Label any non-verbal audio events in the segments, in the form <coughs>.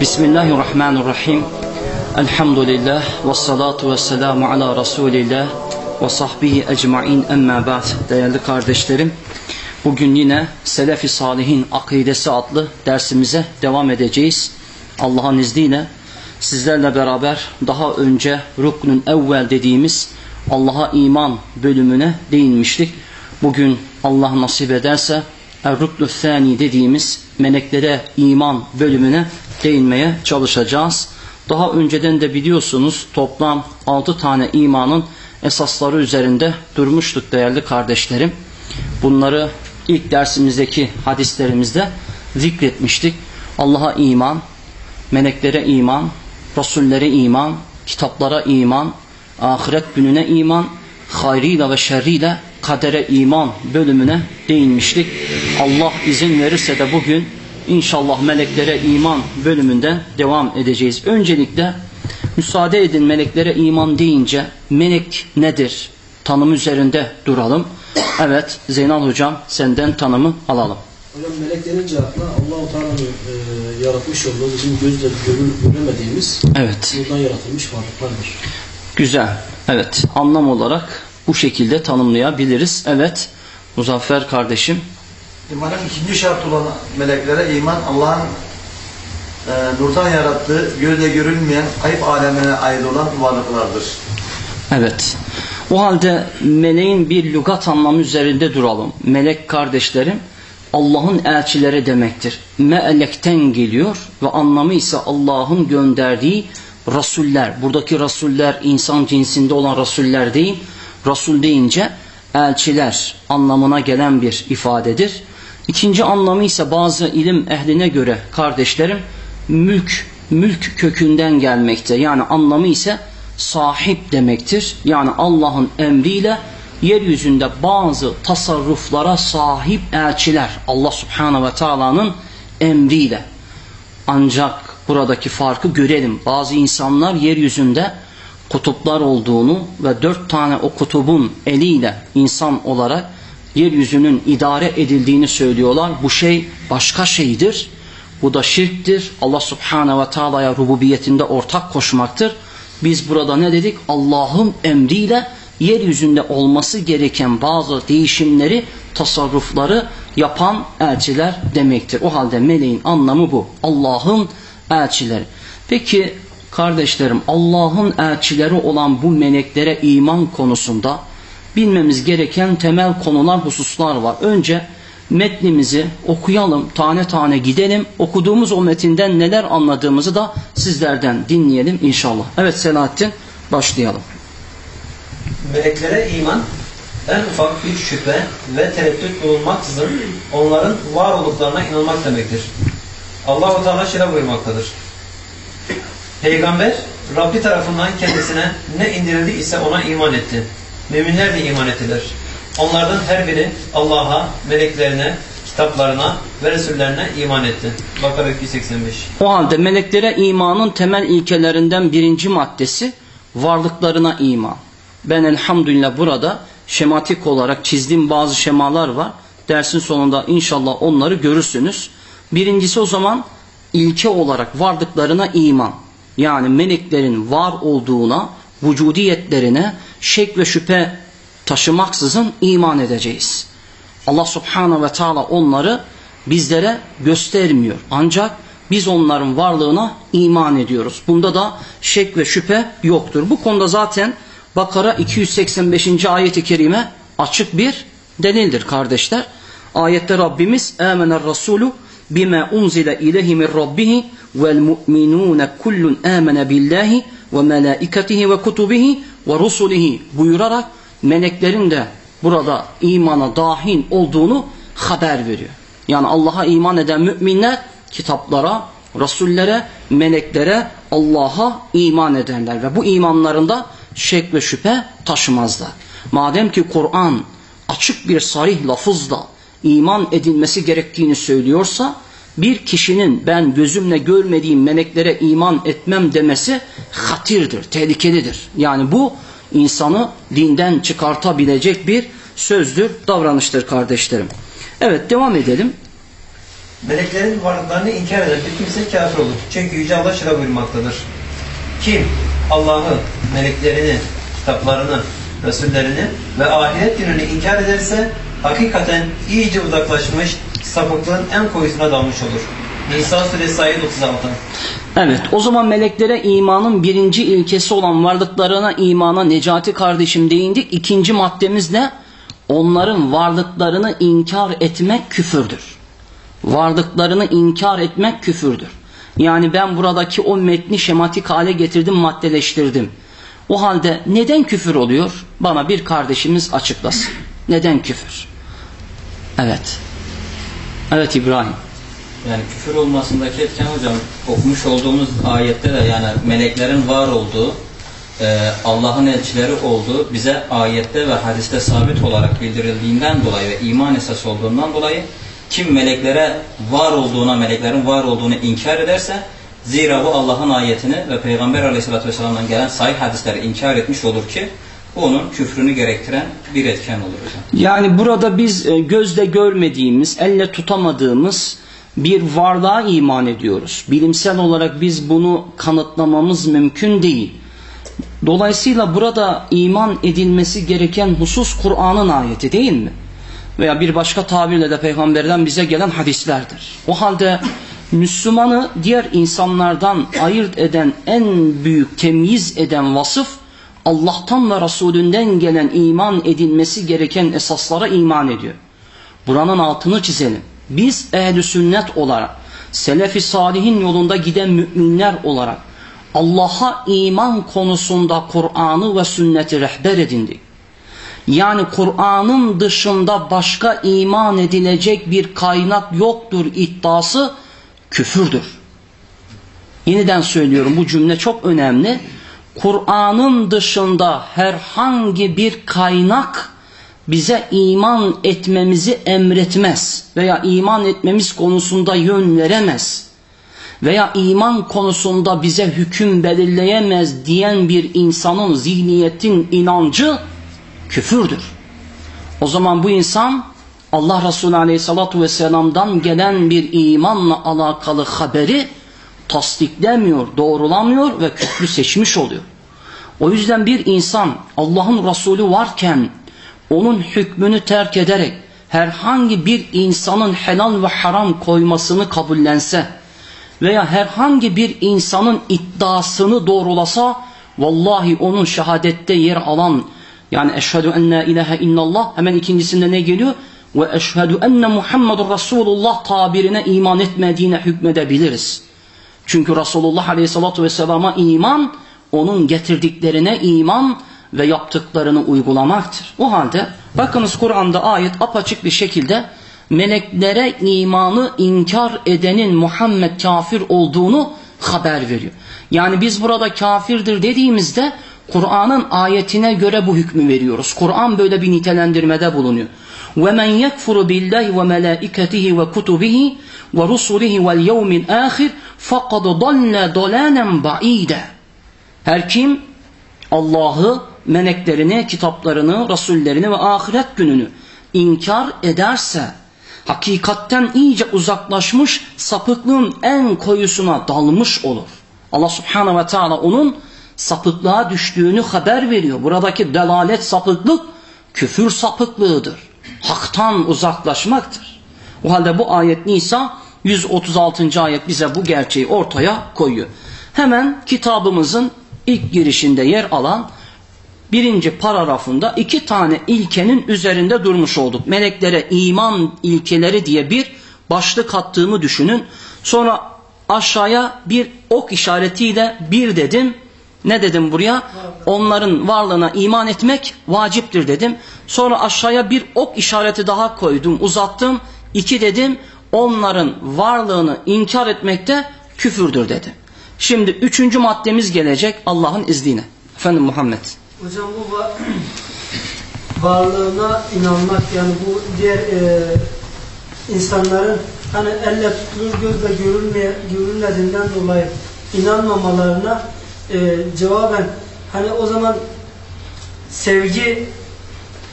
Bismillahirrahmanirrahim. Elhamdülillah ve salatu ve selamu ala Resulillah ve sahbihi ecmain emma ba'd. Değerli kardeşlerim, bugün yine Selefi Salihin Akidesi adlı dersimize devam edeceğiz. Allah'ın izniyle sizlerle beraber daha önce ruknun evvel dediğimiz Allah'a iman bölümüne değinmiştik. Bugün Allah nasip ederse Er-Ruknu Thani dediğimiz meleklere iman bölümüne değinmeye çalışacağız. Daha önceden de biliyorsunuz toplam 6 tane imanın esasları üzerinde durmuştuk değerli kardeşlerim. Bunları ilk dersimizdeki hadislerimizde zikretmiştik. Allah'a iman, meleklere iman, rasullere iman, kitaplara iman, ahiret gününe iman, hayrıyla ve şerriyle kadere iman bölümüne değinmiştik. Allah izin verirse de bugün İnşallah meleklere iman bölümünde devam edeceğiz. Öncelikle müsaade edin meleklere iman deyince melek nedir? Tanım üzerinde duralım. Evet Zeynal hocam senden tanımı alalım. Hocam melek denince akla Allah-u Teala'nın e, yaratmış olduğu bizim gözle görür, göremediğimiz Evet. buradan yaratılmış varlıklardır. Güzel. Evet. Anlam olarak bu şekilde tanımlayabiliriz. Evet. Muzaffer kardeşim. İmanın ikinci şartı olan meleklere iman Allah'ın e, nurdan yarattığı, gözle görülmeyen kayıp alemine ait olan varlıklardır. Evet. O halde meleğin bir lügat anlamı üzerinde duralım. Melek kardeşlerim Allah'ın elçileri demektir. Melekten geliyor ve anlamı ise Allah'ın gönderdiği rasuller. Buradaki rasuller insan cinsinde olan rasuller değil. Rasul deyince elçiler anlamına gelen bir ifadedir. İkinci anlamı ise bazı ilim ehline göre kardeşlerim mülk, mülk kökünden gelmekte. Yani anlamı ise sahip demektir. Yani Allah'ın emriyle yeryüzünde bazı tasarruflara sahip elçiler Allah subhanahu ve taala'nın emriyle. Ancak buradaki farkı görelim. Bazı insanlar yeryüzünde kutuplar olduğunu ve dört tane o kutubun eliyle insan olarak yeryüzünün idare edildiğini söylüyorlar. Bu şey başka şeydir. Bu da şirktir. Allah subhanahu ve taala'ya rububiyetinde ortak koşmaktır. Biz burada ne dedik? Allah'ın emriyle yeryüzünde olması gereken bazı değişimleri, tasarrufları yapan elçiler demektir. O halde meleğin anlamı bu. Allah'ın elçileri. Peki kardeşlerim Allah'ın elçileri olan bu meleklere iman konusunda bilmemiz gereken temel konular, hususlar var. Önce metnimizi okuyalım, tane tane gidelim. Okuduğumuz o metinden neler anladığımızı da sizlerden dinleyelim inşallah. Evet Selahattin başlayalım. Meleklere iman en ufak bir şüphe ve tereddüt bulunmaksızın onların var olduklarına inanmak demektir. Allah-u Teala şöyle buyurmaktadır. Peygamber Rabbi tarafından kendisine ne indirildi ise ona iman etti. Müminler de iman ettiler. Onlardan her biri Allah'a, meleklerine, kitaplarına ve Resullerine iman etti. Bakara 285. O halde meleklere imanın temel ilkelerinden birinci maddesi varlıklarına iman. Ben elhamdülillah burada şematik olarak çizdiğim bazı şemalar var. Dersin sonunda inşallah onları görürsünüz. Birincisi o zaman ilke olarak varlıklarına iman. Yani meleklerin var olduğuna, vücudiyetlerine şek ve şüphe taşımaksızın iman edeceğiz. Allah subhanahu ve taala onları bizlere göstermiyor. Ancak biz onların varlığına iman ediyoruz. Bunda da şek ve şüphe yoktur. Bu konuda zaten Bakara 285. ayeti kerime açık bir delildir kardeşler. Ayette Rabbimiz Âmener Resulü bima unzile ileyhi min rabbihi vel mu'minun kullun amene billahi ve melaiketihi ve kutubihi ve rusulihi buyurarak meleklerin de burada imana dahil olduğunu haber veriyor. Yani Allah'a iman eden müminler kitaplara, rasullere, meleklere, Allah'a iman ederler ve bu imanlarında şek ve şüphe taşımazlar. Madem ki Kur'an açık bir sarih lafızla iman edilmesi gerektiğini söylüyorsa bir kişinin ben gözümle görmediğim meleklere iman etmem demesi hatirdir, tehlikelidir. Yani bu insanı dinden çıkartabilecek bir sözdür, davranıştır kardeşlerim. Evet devam edelim. Meleklerin varlıklarını inkar eden bir kimse kafir olur. Çünkü Yüce Allah şöyle buyurmaktadır. Kim Allah'ı, meleklerini, kitaplarını, Resullerini ve ahiret gününü inkar ederse hakikaten iyice uzaklaşmış, sapıklığın en koyusuna dalmış olur. Nisa suresi ayet 36. Evet o zaman meleklere imanın birinci ilkesi olan varlıklarına imana Necati kardeşim değindi. İkinci maddemiz ne? Onların varlıklarını inkar etmek küfürdür. Varlıklarını inkar etmek küfürdür. Yani ben buradaki o metni şematik hale getirdim, maddeleştirdim. O halde neden küfür oluyor? Bana bir kardeşimiz açıklasın. Neden küfür? Evet. Evet İbrahim. Yani küfür olmasındaki etken hocam okumuş olduğumuz ayette de yani meleklerin var olduğu, e, Allah'ın elçileri olduğu bize ayette ve hadiste sabit olarak bildirildiğinden dolayı ve iman esas olduğundan dolayı kim meleklere var olduğuna, meleklerin var olduğunu inkar ederse zira bu Allah'ın ayetini ve Peygamber aleyhissalatü vesselam'dan gelen sahih hadisleri inkar etmiş olur ki onun küfrünü gerektiren bir etken olur hocam. Yani burada biz e, gözle görmediğimiz, elle tutamadığımız bir varlığa iman ediyoruz. Bilimsel olarak biz bunu kanıtlamamız mümkün değil. Dolayısıyla burada iman edilmesi gereken husus Kur'an'ın ayeti değil mi? Veya bir başka tabirle de peygamberden bize gelen hadislerdir. O halde Müslümanı diğer insanlardan ayırt eden en büyük temyiz eden vasıf Allah'tan ve Resulünden gelen iman edilmesi gereken esaslara iman ediyor. Buranın altını çizelim. Biz ehli sünnet olarak, selefi salihin yolunda giden müminler olarak Allah'a iman konusunda Kur'an'ı ve sünneti rehber edindik. Yani Kur'an'ın dışında başka iman edilecek bir kaynak yoktur iddiası küfürdür. Yeniden söylüyorum bu cümle çok önemli. Kur'an'ın dışında herhangi bir kaynak bize iman etmemizi emretmez veya iman etmemiz konusunda yön veremez veya iman konusunda bize hüküm belirleyemez diyen bir insanın zihniyetin inancı küfürdür. O zaman bu insan Allah Resulü Aleyhisselatü Vesselam'dan gelen bir imanla alakalı haberi tasdiklemiyor, doğrulamıyor ve küfrü seçmiş oluyor. O yüzden bir insan Allah'ın Resulü varken onun hükmünü terk ederek herhangi bir insanın helal ve haram koymasını kabullense veya herhangi bir insanın iddiasını doğrulasa vallahi onun şehadette yer alan yani eşhedü en la ilahe illallah hemen ikincisinde ne geliyor? Ve eşhedü enne Muhammedur Resulullah tabirine iman etmediğine hükmedebiliriz. Çünkü Resulullah Aleyhisselatü Vesselam'a iman onun getirdiklerine iman ve yaptıklarını uygulamaktır. O halde bakınız Kur'an'da ayet apaçık bir şekilde meleklere imanı inkar edenin Muhammed kafir olduğunu haber veriyor. Yani biz burada kafirdir dediğimizde Kur'an'ın ayetine göre bu hükmü veriyoruz. Kur'an böyle bir nitelendirmede bulunuyor. وَمَنْ يَكْفُرُ بِاللّٰهِ وَمَلَائِكَتِهِ وَكُتُبِهِ وَرُسُلِهِ وَالْيَوْمِ الْآخِرِ فَقَدْ ضَلَّ ضَلَانًا بَعِيدًا Her kim Allah'ı, meleklerini, kitaplarını, rasullerini ve ahiret gününü inkar ederse hakikatten iyice uzaklaşmış sapıklığın en koyusuna dalmış olur. Allah subhanahu ve teala onun sapıklığa düştüğünü haber veriyor. Buradaki delalet sapıklık küfür sapıklığıdır. Haktan uzaklaşmaktır. O halde bu ayet Nisa 136. ayet bize bu gerçeği ortaya koyuyor. Hemen kitabımızın ilk girişinde yer alan birinci paragrafında iki tane ilkenin üzerinde durmuş olduk. Meleklere iman ilkeleri diye bir başlık attığımı düşünün. Sonra aşağıya bir ok işaretiyle bir dedim. Ne dedim buraya? Onların varlığına iman etmek vaciptir dedim. Sonra aşağıya bir ok işareti daha koydum, uzattım. İki dedim. Onların varlığını inkar etmekte küfürdür dedim. Şimdi üçüncü maddemiz gelecek Allah'ın izniyle. Efendim Muhammed. Hocam bu va- <clears throat> varlığına inanmak yani bu diğer e, insanların hani elle tutulur gözle görülmeye, görülmediğinden dolayı inanmamalarına e, cevaben hani o zaman sevgi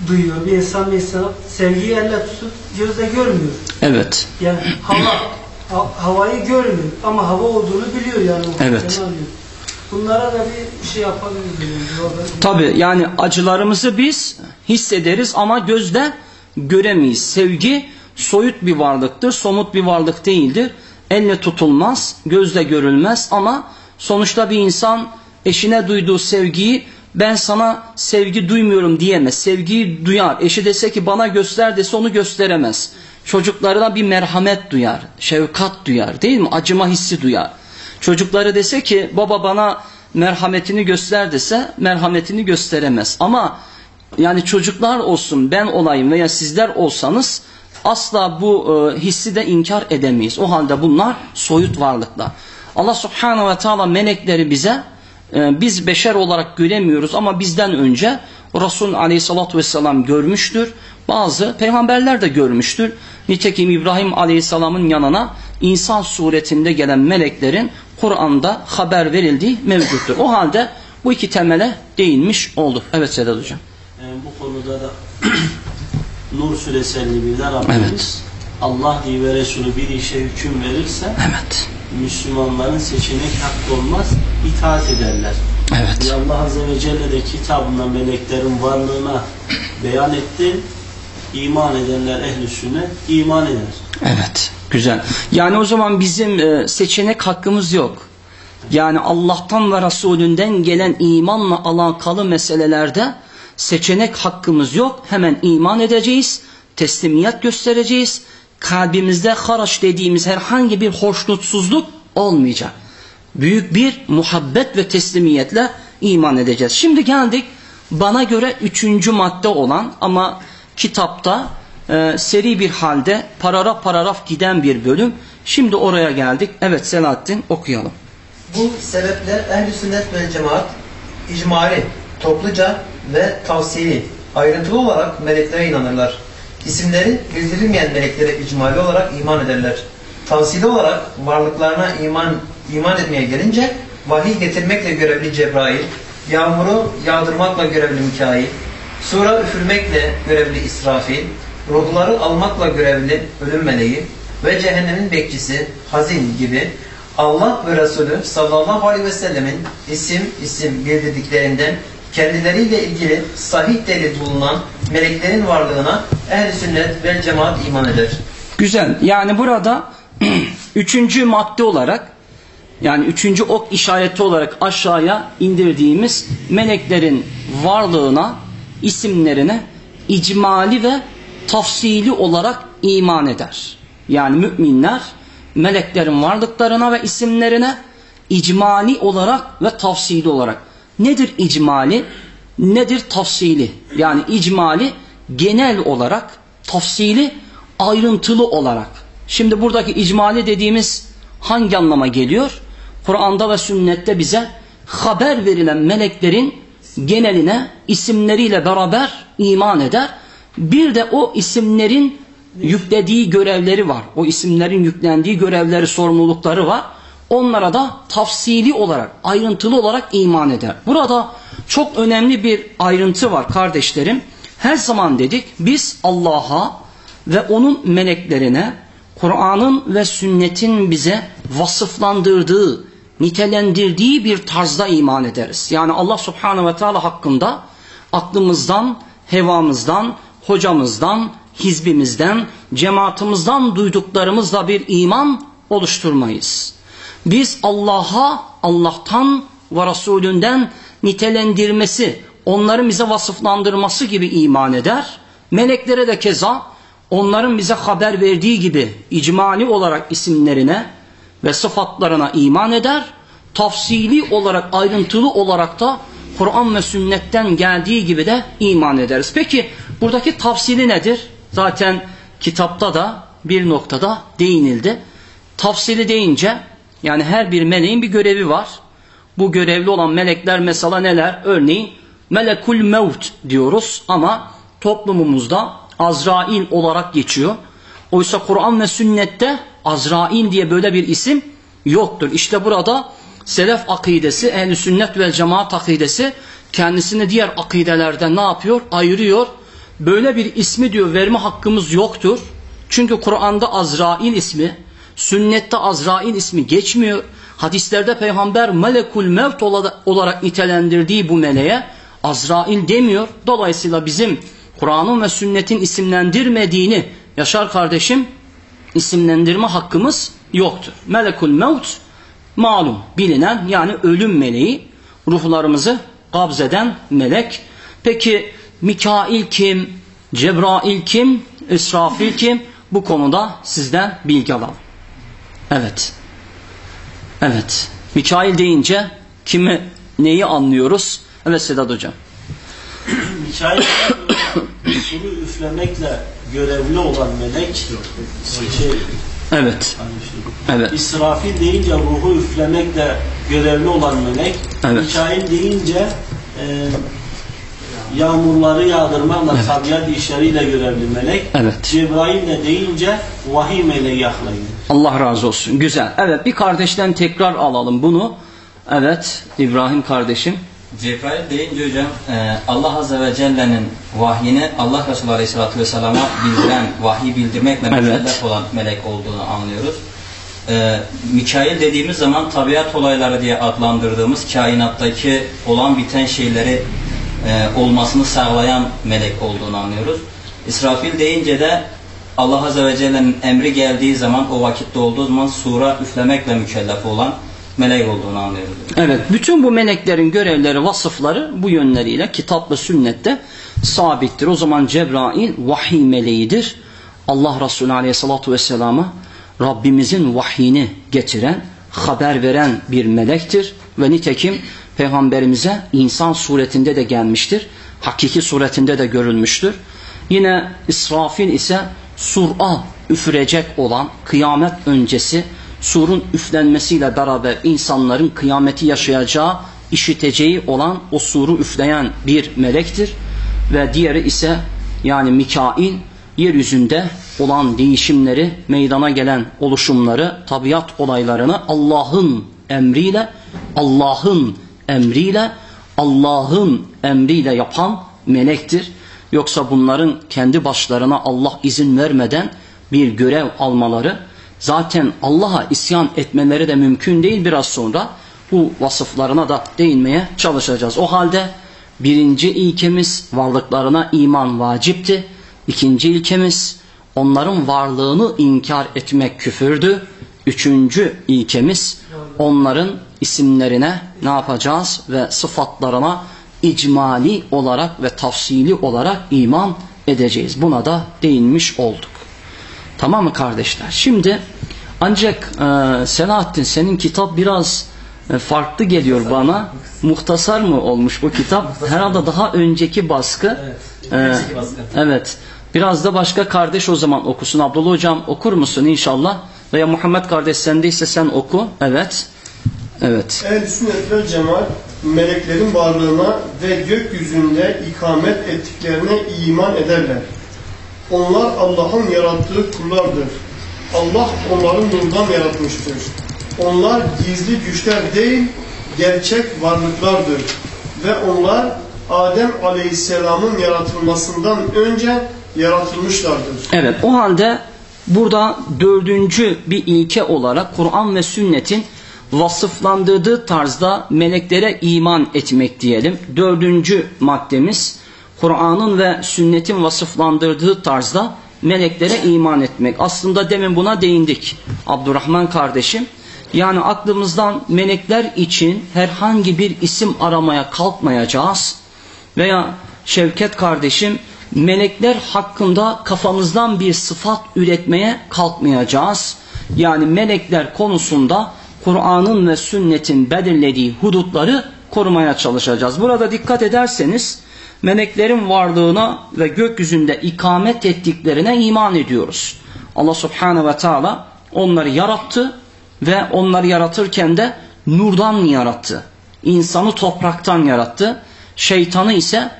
duyuyor bir insan bir insana sevgiyi elle tutup gözle görmüyor. Evet. Yani hava ha- havayı görmüyor ama hava olduğunu biliyor yani. Evet. Bunlara da bir şey yapabiliriz. Tabi yani acılarımızı biz hissederiz ama gözle göremeyiz. Sevgi soyut bir varlıktır, somut bir varlık değildir. Elle tutulmaz, gözle görülmez ama sonuçta bir insan eşine duyduğu sevgiyi ben sana sevgi duymuyorum diyemez. Sevgiyi duyar. Eşi dese ki bana göster dese onu gösteremez. Çocuklarına bir merhamet duyar, şefkat duyar değil mi? Acıma hissi duyar. Çocukları dese ki baba bana merhametini göster dese merhametini gösteremez. Ama yani çocuklar olsun ben olayım veya sizler olsanız asla bu e, hissi de inkar edemeyiz. O halde bunlar soyut varlıklar. Allah subhanahu ve taala melekleri bize e, biz beşer olarak göremiyoruz ama bizden önce Resul aleyhissalatü vesselam görmüştür. Bazı peygamberler de görmüştür. Nitekim İbrahim aleyhisselamın yanına insan suretinde gelen meleklerin Kur'an'da haber verildiği mevcuttur. O halde bu iki temele değinmiş olduk. Evet Sedat Hocam. Ee, bu konuda da <clears throat> Nur suresi 51'de Rabbimiz Evet. Allah diye ve Resulü bir işe hüküm verirse Evet. Müslümanların seçenek hakkı olmaz, itaat ederler. Evet. Ve Allah Azze ve Celle de kitabında meleklerin varlığına beyan etti. İman edenler ehli sünnet iman eder. Evet. Güzel. Yani o zaman bizim e, seçenek hakkımız yok. Yani Allah'tan ve Resulünden gelen imanla alakalı meselelerde seçenek hakkımız yok. Hemen iman edeceğiz, teslimiyet göstereceğiz. Kalbimizde haraç dediğimiz herhangi bir hoşnutsuzluk olmayacak. Büyük bir muhabbet ve teslimiyetle iman edeceğiz. Şimdi geldik bana göre üçüncü madde olan ama kitapta e, seri bir halde paragraf paragraf giden bir bölüm. Şimdi oraya geldik. Evet Selahattin okuyalım. Bu sebepler ehl-i sünnet vel cemaat icmali, topluca ve tavsiyeli, ayrıntılı olarak meleklere inanırlar. İsimleri bildirilmeyen meleklere icmali olarak iman ederler. Tavsiyeli olarak varlıklarına iman iman etmeye gelince vahiy getirmekle görevli Cebrail, yağmuru yağdırmakla görevli Mikail, sura üfürmekle görevli İsrafil, ruhları almakla görevli ölüm meleği ve cehennemin bekçisi Hazin gibi Allah ve Resulü sallallahu aleyhi ve sellemin isim isim bildirdiklerinden kendileriyle ilgili sahih delil bulunan meleklerin varlığına ehl sünnet vel cemaat iman eder. Güzel. Yani burada <clears throat> üçüncü madde olarak yani üçüncü ok işareti olarak aşağıya indirdiğimiz meleklerin varlığına, isimlerine icmali ve tafsili olarak iman eder. Yani müminler meleklerin varlıklarına ve isimlerine icmali olarak ve tafsili olarak. Nedir icmali? Nedir tafsili? Yani icmali genel olarak, tafsili ayrıntılı olarak. Şimdi buradaki icmali dediğimiz hangi anlama geliyor? Kur'an'da ve sünnette bize haber verilen meleklerin geneline isimleriyle beraber iman eder. Bir de o isimlerin yüklediği görevleri var. O isimlerin yüklendiği görevleri, sorumlulukları var. Onlara da tafsili olarak, ayrıntılı olarak iman eder. Burada çok önemli bir ayrıntı var kardeşlerim. Her zaman dedik biz Allah'a ve onun meleklerine Kur'an'ın ve sünnetin bize vasıflandırdığı, nitelendirdiği bir tarzda iman ederiz. Yani Allah subhanahu ve teala hakkında aklımızdan, hevamızdan, hocamızdan, hizbimizden, cemaatimizden duyduklarımızla bir iman oluşturmayız. Biz Allah'a, Allah'tan ve Resulünden nitelendirmesi, onların bize vasıflandırması gibi iman eder. Meleklere de keza onların bize haber verdiği gibi icmali olarak isimlerine ve sıfatlarına iman eder. Tafsili olarak, ayrıntılı olarak da Kur'an ve sünnetten geldiği gibi de iman ederiz. Peki buradaki tafsili nedir? Zaten kitapta da bir noktada değinildi. Tafsili deyince yani her bir meleğin bir görevi var. Bu görevli olan melekler mesela neler? Örneğin melekul mevt diyoruz ama toplumumuzda Azrail olarak geçiyor. Oysa Kur'an ve sünnette Azrail diye böyle bir isim yoktur. İşte burada selef akidesi, ehl sünnet ve cemaat akidesi kendisini diğer akidelerden ne yapıyor? Ayırıyor. Böyle bir ismi diyor verme hakkımız yoktur. Çünkü Kur'an'da Azrail ismi, Sünnette Azrail ismi geçmiyor. Hadislerde peygamber melekul mevt olarak nitelendirdiği bu meleğe Azrail demiyor. Dolayısıyla bizim Kur'an'ın ve sünnetin isimlendirmediğini Yaşar kardeşim isimlendirme hakkımız yoktur. Melekul mevt malum bilinen yani ölüm meleği ruhlarımızı kabzeden melek. Peki Mikail kim? Cebrail kim? İsrafil kim? Bu konuda sizden bilgi alalım. Evet. Evet. Mikail deyince kimi neyi anlıyoruz? Evet Sedat Hocam. <clears throat> Mikail suru üflemekle görevli olan melek şey, Evet. hani şey, Evet. İsrafil deyince ruhu üflemekle görevli olan melek, Evet. Mikail deyince e, yağmurları yağdırmakla Evet. tabiat işleriyle görevli melek, Evet. Cebrail de deyince vahiy meleği yaklayın. Allah razı olsun. Güzel. Evet bir kardeşten tekrar alalım bunu. Evet İbrahim kardeşim. Cebrail deyince hocam e, Allah Azze ve Celle'nin vahyini Allah Resulü Aleyhisselatü Vesselam'a bildiren, vahiy bildirmekle Evet. mükellef olan melek olduğunu anlıyoruz. E, Mikail dediğimiz zaman tabiat olayları diye adlandırdığımız kainattaki olan biten şeyleri e, olmasını sağlayan melek olduğunu anlıyoruz. İsrafil deyince de Allah Azze ve Celle'nin emri geldiği zaman o vakitte olduğu zaman sura üflemekle mükellef olan melek olduğunu anlıyoruz. Evet bütün bu meleklerin görevleri, vasıfları bu yönleriyle kitap ve sünnette sabittir. O zaman Cebrail vahiy meleğidir. Allah Resulü Aleyhisselatü Vesselam'a Rabbimizin vahyini getiren, haber veren bir melektir. Ve nitekim Peygamberimize insan suretinde de gelmiştir. Hakiki suretinde de görülmüştür. Yine İsrafil ise sur'a üfürecek olan kıyamet öncesi surun üflenmesiyle beraber insanların kıyameti yaşayacağı, işiteceği olan o suru üfleyen bir melektir. Ve diğeri ise yani Mikail yeryüzünde olan değişimleri, meydana gelen oluşumları, tabiat olaylarını Allah'ın emriyle, Allah'ın emriyle, Allah'ın emriyle yapan melektir. Yoksa bunların kendi başlarına Allah izin vermeden bir görev almaları, zaten Allah'a isyan etmeleri de mümkün değil biraz sonra. Bu vasıflarına da değinmeye çalışacağız. O halde birinci ilkemiz varlıklarına iman vacipti. İkinci ilkemiz onların varlığını inkar etmek küfürdü. Üçüncü ilkemiz onların isimlerine ne yapacağız ve sıfatlarına icmali olarak ve tafsili olarak iman edeceğiz. Buna da değinmiş olduk. Tamam mı kardeşler? Şimdi ancak e, Selahattin senin kitap biraz e, farklı geliyor bana. Muhtasar mı olmuş bu kitap? Herhalde daha önceki baskı. Evet. E, baskı. evet. Biraz da başka kardeş o zaman okusun. Abdullah hocam okur musun inşallah? Veya Muhammed kardeş sendeyse sen oku. Evet. Evet. Ehl-i sünnet vel cemaat meleklerin varlığına ve gökyüzünde ikamet ettiklerine iman ederler. Onlar Allah'ın yarattığı kullardır. Allah onları nurdan yaratmıştır. Onlar gizli güçler değil, gerçek varlıklardır. Ve onlar Adem Aleyhisselam'ın yaratılmasından önce yaratılmışlardır. Evet o halde burada dördüncü bir ilke olarak Kur'an ve sünnetin vasıflandırdığı tarzda meleklere iman etmek diyelim. Dördüncü maddemiz Kur'an'ın ve sünnetin vasıflandırdığı tarzda meleklere iman etmek. Aslında demin buna değindik Abdurrahman kardeşim. Yani aklımızdan melekler için herhangi bir isim aramaya kalkmayacağız. Veya Şevket kardeşim melekler hakkında kafamızdan bir sıfat üretmeye kalkmayacağız. Yani melekler konusunda Kur'an'ın ve sünnetin belirlediği hudutları korumaya çalışacağız. Burada dikkat ederseniz meleklerin varlığına ve gökyüzünde ikamet ettiklerine iman ediyoruz. Allah subhanehu ve teala onları yarattı ve onları yaratırken de nurdan yarattı. İnsanı topraktan yarattı. Şeytanı ise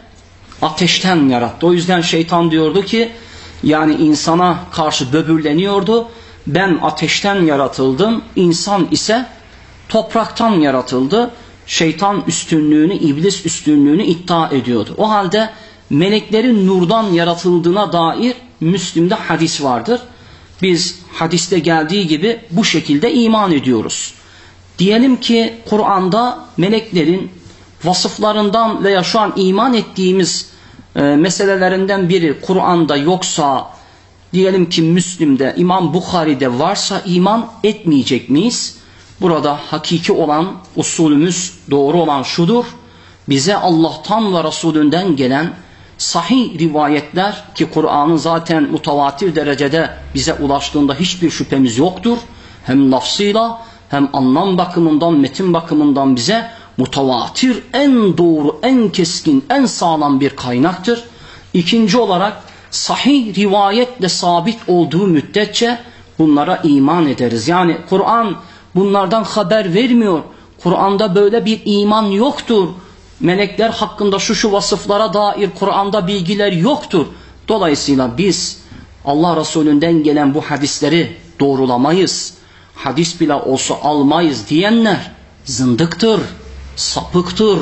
ateşten yarattı. O yüzden şeytan diyordu ki yani insana karşı böbürleniyordu. Ben ateşten yaratıldım. İnsan ise topraktan yaratıldı. Şeytan üstünlüğünü, iblis üstünlüğünü iddia ediyordu. O halde meleklerin nurdan yaratıldığına dair Müslim'de hadis vardır. Biz hadiste geldiği gibi bu şekilde iman ediyoruz. Diyelim ki Kur'an'da meleklerin vasıflarından veya şu an iman ettiğimiz e, meselelerinden biri Kur'an'da yoksa diyelim ki Müslim'de, İmam Bukhari'de varsa iman etmeyecek miyiz? Burada hakiki olan usulümüz doğru olan şudur. Bize Allah'tan ve Resulünden gelen sahih rivayetler ki Kur'an'ın zaten mutavatir derecede bize ulaştığında hiçbir şüphemiz yoktur. Hem lafzıyla hem anlam bakımından, metin bakımından bize mutavatir en doğru, en keskin, en sağlam bir kaynaktır. İkinci olarak sahih rivayetle sabit olduğu müddetçe bunlara iman ederiz. Yani Kur'an bunlardan haber vermiyor. Kur'an'da böyle bir iman yoktur. Melekler hakkında şu şu vasıflara dair Kur'an'da bilgiler yoktur. Dolayısıyla biz Allah Resulü'nden gelen bu hadisleri doğrulamayız. Hadis bile olsa almayız diyenler zındıktır, sapıktır,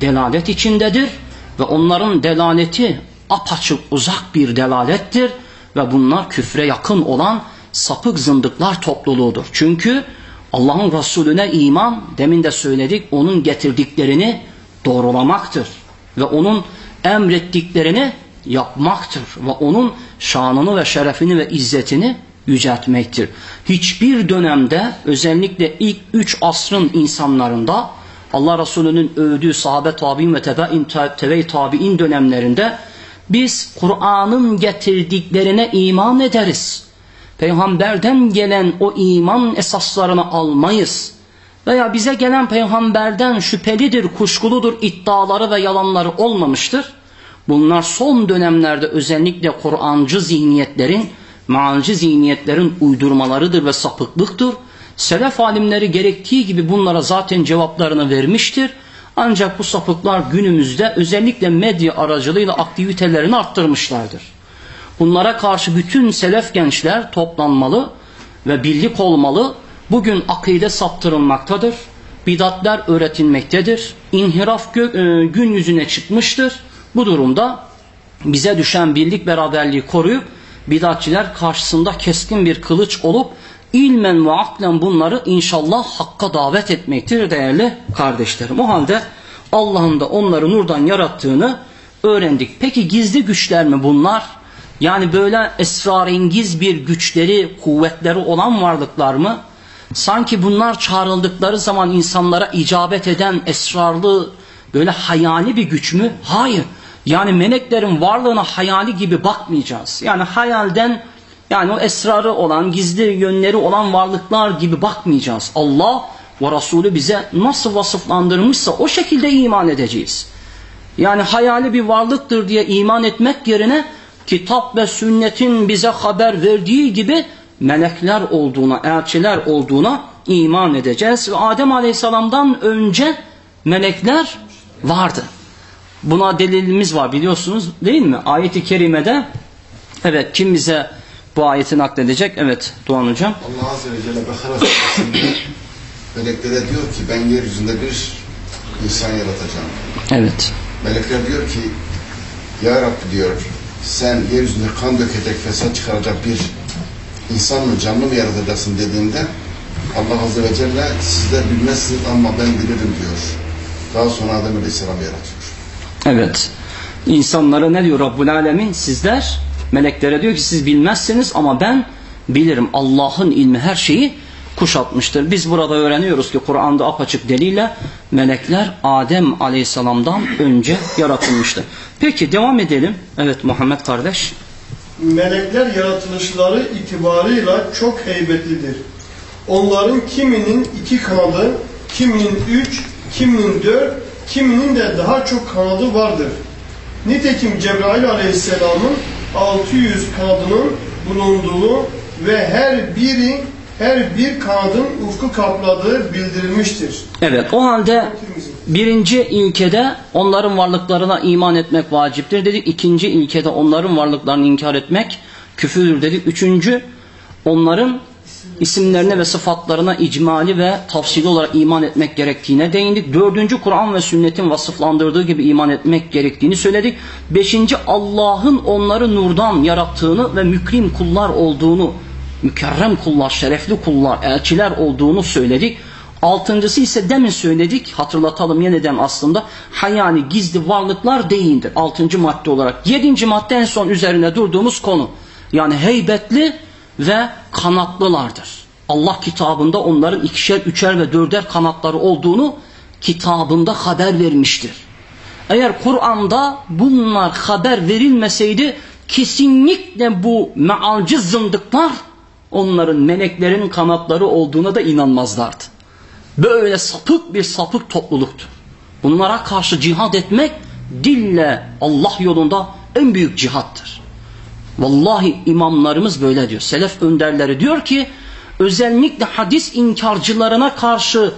delalet içindedir ve onların delaleti apaçık uzak bir delalettir ve bunlar küfre yakın olan sapık zındıklar topluluğudur. Çünkü Allah'ın Resulüne iman demin de söyledik onun getirdiklerini doğrulamaktır ve onun emrettiklerini yapmaktır ve onun şanını ve şerefini ve izzetini yüceltmektir. Hiçbir dönemde özellikle ilk üç asrın insanlarında Allah Resulü'nün övdüğü sahabe tabi'in ve tebe-i tebe tabi'in dönemlerinde biz Kur'an'ın getirdiklerine iman ederiz. Peygamberden gelen o iman esaslarını almayız. Veya bize gelen peygamberden şüphelidir, kuşkuludur iddiaları ve yalanları olmamıştır. Bunlar son dönemlerde özellikle Kur'ancı zihniyetlerin, maancı zihniyetlerin uydurmalarıdır ve sapıklıktır. Selef alimleri gerektiği gibi bunlara zaten cevaplarını vermiştir. Ancak bu sapıklar günümüzde özellikle medya aracılığıyla aktivitelerini arttırmışlardır. Bunlara karşı bütün selef gençler toplanmalı ve birlik olmalı. Bugün akide saptırılmaktadır. Bidatler öğretilmektedir. İnhiraf e, gün yüzüne çıkmıştır. Bu durumda bize düşen birlik beraberliği koruyup bidatçiler karşısında keskin bir kılıç olup ilmen ve aklen bunları inşallah hakka davet etmektir değerli kardeşlerim. O halde Allah'ın da onları nurdan yarattığını öğrendik. Peki gizli güçler mi bunlar? Yani böyle esrarengiz bir güçleri, kuvvetleri olan varlıklar mı? Sanki bunlar çağrıldıkları zaman insanlara icabet eden esrarlı, böyle hayali bir güç mü? Hayır. Yani meleklerin varlığına hayali gibi bakmayacağız. Yani hayalden yani o esrarı olan, gizli yönleri olan varlıklar gibi bakmayacağız. Allah ve Resulü bize nasıl vasıflandırmışsa o şekilde iman edeceğiz. Yani hayali bir varlıktır diye iman etmek yerine kitap ve sünnetin bize haber verdiği gibi melekler olduğuna, elçiler olduğuna iman edeceğiz. Ve Adem Aleyhisselam'dan önce melekler vardı. Buna delilimiz var biliyorsunuz değil mi? Ayet-i kerimede evet kim bize bu ayeti nakledecek? Evet Doğan Hocam. Allah Azze ve Celle Bekara suresinde meleklere diyor ki ben yeryüzünde bir insan yaratacağım. Evet. Melekler diyor ki Ya Rabbi diyor sen yeryüzünde kan dökecek, fesat çıkaracak bir insan mı, canlı mı yaratacaksın dediğinde Allah Azze ve Celle sizler bilmezsiniz ama ben bilirim diyor. Daha sonra Adem Aleyhisselam yaratıyor. Evet. İnsanlara ne diyor Rabbul Alemin? Sizler meleklere diyor ki siz bilmezsiniz ama ben bilirim. Allah'ın ilmi her şeyi kuşatmıştır. Biz burada öğreniyoruz ki Kur'an'da apaçık deliyle melekler Adem Aleyhisselam'dan önce yaratılmıştır. Peki devam edelim. Evet Muhammed kardeş. Melekler yaratılışları itibarıyla çok heybetlidir. Onların kiminin iki kanadı, kiminin üç, kiminin dört, kiminin de daha çok kanadı vardır. Nitekim Cebrail Aleyhisselam'ın 600 kanadının bulunduğu ve her biri her bir kanadın ufku kapladığı bildirilmiştir. Evet o halde birinci ilkede onların varlıklarına iman etmek vaciptir dedik. İkinci ilkede onların varlıklarını inkar etmek küfürdür dedik. Üçüncü onların isimlerine ve sıfatlarına icmali ve tafsili olarak iman etmek gerektiğine değindik. Dördüncü Kur'an ve sünnetin vasıflandırdığı gibi iman etmek gerektiğini söyledik. Beşinci Allah'ın onları nurdan yarattığını ve mükrim kullar olduğunu mükerrem kullar, şerefli kullar, elçiler olduğunu söyledik. Altıncısı ise demin söyledik, hatırlatalım yeniden aslında. Hayani gizli varlıklar değildir. Altıncı madde olarak. Yedinci madde en son üzerine durduğumuz konu. Yani heybetli ve kanatlılardır. Allah kitabında onların ikişer, üçer ve dörder kanatları olduğunu kitabında haber vermiştir. Eğer Kur'an'da bunlar haber verilmeseydi kesinlikle bu mealci zındıklar onların meleklerin kanatları olduğuna da inanmazlardı. Böyle sapık bir sapık topluluktu. Bunlara karşı cihad etmek dille Allah yolunda en büyük cihattır. Vallahi imamlarımız böyle diyor. Selef önderleri diyor ki özellikle hadis inkarcılarına karşı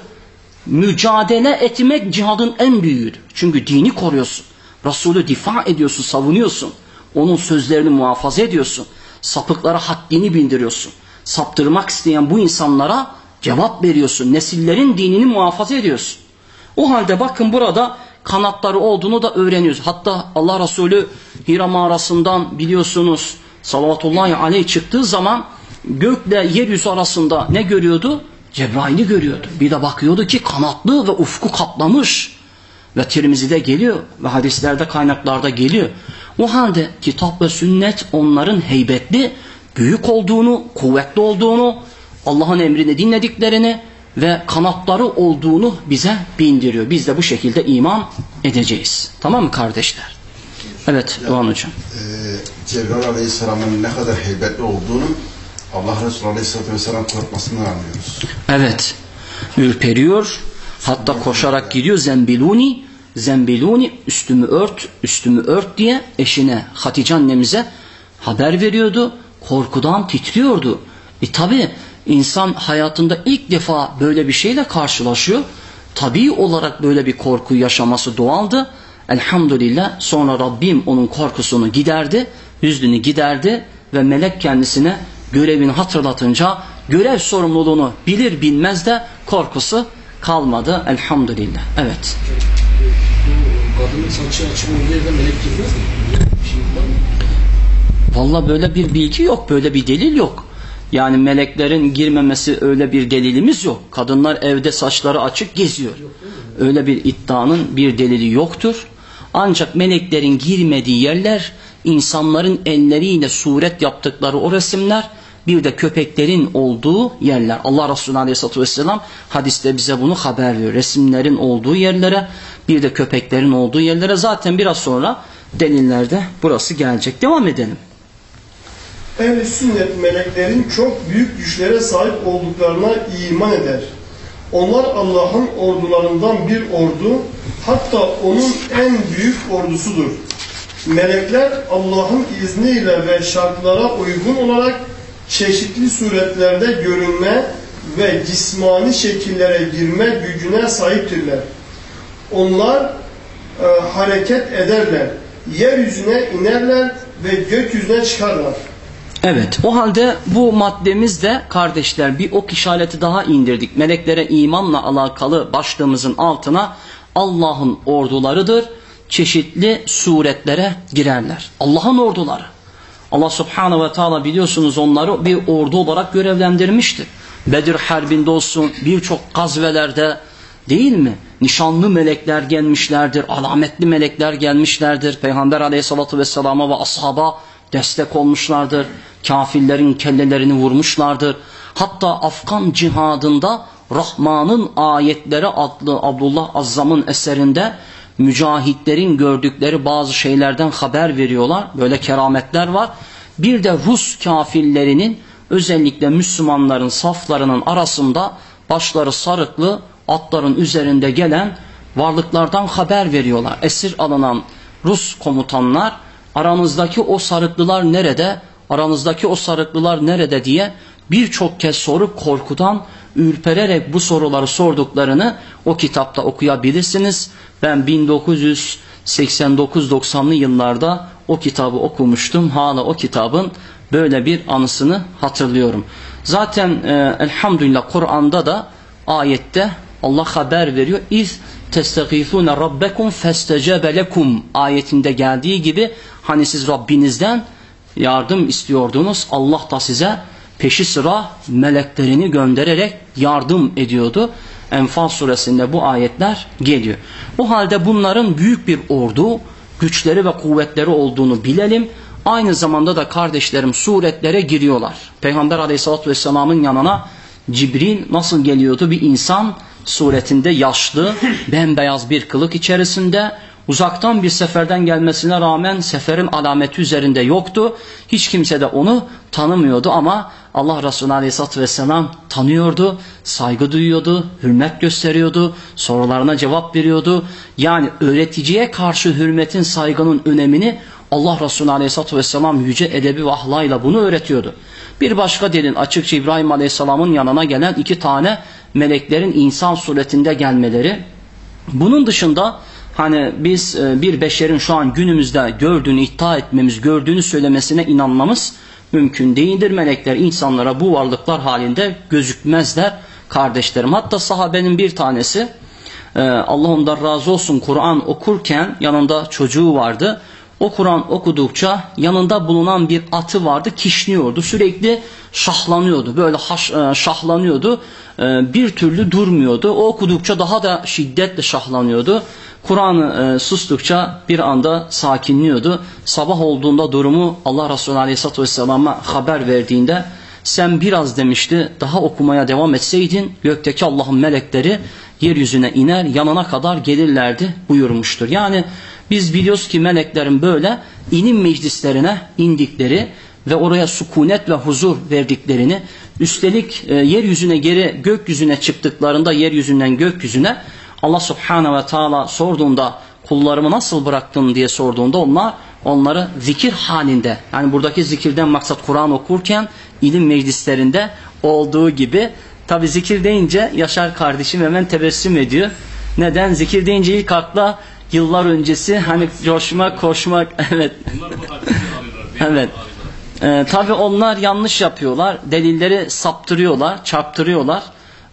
mücadele etmek cihadın en büyüğüdür. Çünkü dini koruyorsun. Resulü difa ediyorsun, savunuyorsun. Onun sözlerini muhafaza ediyorsun. Sapıklara haddini bildiriyorsun. Saptırmak isteyen bu insanlara cevap veriyorsun. Nesillerin dinini muhafaza ediyorsun. O halde bakın burada kanatları olduğunu da öğreniyoruz. Hatta Allah Resulü Hira mağarasından biliyorsunuz salavatullahi aleyh çıktığı zaman gökle yeryüzü arasında ne görüyordu? Cebrail'i görüyordu. Bir de bakıyordu ki kanatlı ve ufku kaplamış. Ve Tirmizi'de geliyor ve hadislerde kaynaklarda geliyor. O halde kitap ve sünnet onların heybetli, büyük olduğunu, kuvvetli olduğunu, Allah'ın emrini dinlediklerini ve kanatları olduğunu bize bildiriyor. Biz de bu şekilde iman edeceğiz. Tamam mı kardeşler? Evet Doğan Hocam. Ee, Cebrail Aleyhisselam'ın ne kadar heybetli olduğunu Allah Resulü Aleyhisselatü Vesselam korkmasından anlıyoruz. Evet. Ürperiyor. Hatta koşarak gidiyor zembiluni. Zembiluni üstümü ört, üstümü ört diye eşine Hatice annemize haber veriyordu. Korkudan titriyordu. E tabi insan hayatında ilk defa böyle bir şeyle karşılaşıyor. Tabii olarak böyle bir korku yaşaması doğaldı. Elhamdülillah sonra Rabbim onun korkusunu giderdi, hüznünü giderdi ve melek kendisine görevini hatırlatınca görev sorumluluğunu bilir bilmez de korkusu kalmadı elhamdülillah. Evet. Kadının saçı açık olduğu yerde melek girmez mi? Valla böyle bir bilgi yok, böyle bir delil yok. Yani meleklerin girmemesi öyle bir delilimiz yok. Kadınlar evde saçları açık geziyor. Öyle bir iddianın bir delili yoktur. Ancak meleklerin girmediği yerler insanların elleriyle suret yaptıkları o resimler bir de köpeklerin olduğu yerler. Allah Resulü Aleyhisselatü Vesselam hadiste bize bunu haber veriyor. Resimlerin olduğu yerlere bir de köpeklerin olduğu yerlere zaten biraz sonra delillerde burası gelecek. Devam edelim. Ehl-i sünnet meleklerin çok büyük güçlere sahip olduklarına iman eder. Onlar Allah'ın ordularından bir ordu, hatta onun en büyük ordusudur. Melekler Allah'ın izniyle ve şartlara uygun olarak çeşitli suretlerde görünme ve cismani şekillere girme gücüne sahiptirler. Onlar e, hareket ederler, yeryüzüne inerler ve gökyüzüne çıkarlar. Evet o halde bu maddemizde kardeşler bir ok işareti daha indirdik. Meleklere imanla alakalı başlığımızın altına Allah'ın ordularıdır. Çeşitli suretlere girerler. Allah'ın orduları. Allah subhanahu ve teala biliyorsunuz onları bir ordu olarak görevlendirmiştir. Bedir Harbi'nde olsun birçok gazvelerde değil mi? Nişanlı melekler gelmişlerdir, alametli melekler gelmişlerdir. Peygamber aleyhissalatü vesselama ve ashaba destek olmuşlardır. Kafirlerin kellelerini vurmuşlardır. Hatta Afgan cihadında Rahman'ın ayetleri adlı Abdullah Azzam'ın eserinde mücahitlerin gördükleri bazı şeylerden haber veriyorlar. Böyle kerametler var. Bir de Rus kafirlerinin özellikle Müslümanların saflarının arasında başları sarıklı atların üzerinde gelen varlıklardan haber veriyorlar. Esir alınan Rus komutanlar aranızdaki o sarıklılar nerede, aranızdaki o sarıklılar nerede diye birçok kez sorup korkudan ürpererek bu soruları sorduklarını o kitapta okuyabilirsiniz. Ben 1989-90'lı yıllarda o kitabı okumuştum. Hala o kitabın böyle bir anısını hatırlıyorum. Zaten e, elhamdülillah Kur'an'da da ayette Allah haber veriyor. İz testagifune rabbekum festecebe lekum ayetinde geldiği gibi hani siz Rabbinizden yardım istiyordunuz. Allah da size peşi sıra meleklerini göndererek yardım ediyordu. Enfal suresinde bu ayetler geliyor. Bu halde bunların büyük bir ordu, güçleri ve kuvvetleri olduğunu bilelim. Aynı zamanda da kardeşlerim suretlere giriyorlar. Peygamber aleyhissalatü vesselamın yanına Cibril nasıl geliyordu? Bir insan suretinde yaşlı, bembeyaz bir kılık içerisinde uzaktan bir seferden gelmesine rağmen seferin alameti üzerinde yoktu. Hiç kimse de onu tanımıyordu ama Allah Resulü Aleyhisselatü Vesselam tanıyordu, saygı duyuyordu, hürmet gösteriyordu, sorularına cevap veriyordu. Yani öğreticiye karşı hürmetin, saygının önemini Allah Resulü Aleyhisselatü Vesselam yüce edebi ve ahlayla bunu öğretiyordu. Bir başka delil açıkça İbrahim Aleyhisselam'ın yanına gelen iki tane meleklerin insan suretinde gelmeleri. Bunun dışında hani biz e, bir beşerin şu an günümüzde gördüğünü iddia etmemiz, gördüğünü söylemesine inanmamız mümkün değildir. Melekler insanlara bu varlıklar halinde gözükmezler kardeşlerim. Hatta sahabenin bir tanesi e, Allah ondan razı olsun Kur'an okurken yanında çocuğu vardı. O Kur'an okudukça yanında bulunan bir atı vardı kişniyordu. Sürekli şahlanıyordu. Böyle haş, e, şahlanıyordu. Bir türlü durmuyordu. O okudukça daha da şiddetle şahlanıyordu. Kur'an'ı e, sustukça bir anda sakinliyordu. Sabah olduğunda durumu Allah Resulü Aleyhisselatü Vesselam'a haber verdiğinde sen biraz demişti daha okumaya devam etseydin gökteki Allah'ın melekleri yeryüzüne iner yanına kadar gelirlerdi buyurmuştur. Yani biz biliyoruz ki meleklerin böyle ilim meclislerine indikleri ve oraya sukunet ve huzur verdiklerini üstelik e, yeryüzüne geri gökyüzüne çıktıklarında yeryüzünden gökyüzüne Allah subhanahu ve taala sorduğunda kullarımı nasıl bıraktın diye sorduğunda onlar onları zikir halinde yani buradaki zikirden maksat Kur'an okurken ilim meclislerinde olduğu gibi tabi zikir deyince Yaşar kardeşim hemen tebessüm ediyor. Neden? Zikir deyince ilk akla yıllar öncesi hani coşmak, koşmak <laughs> evet. evet. Ee, tabi onlar yanlış yapıyorlar. Delilleri saptırıyorlar, çarptırıyorlar.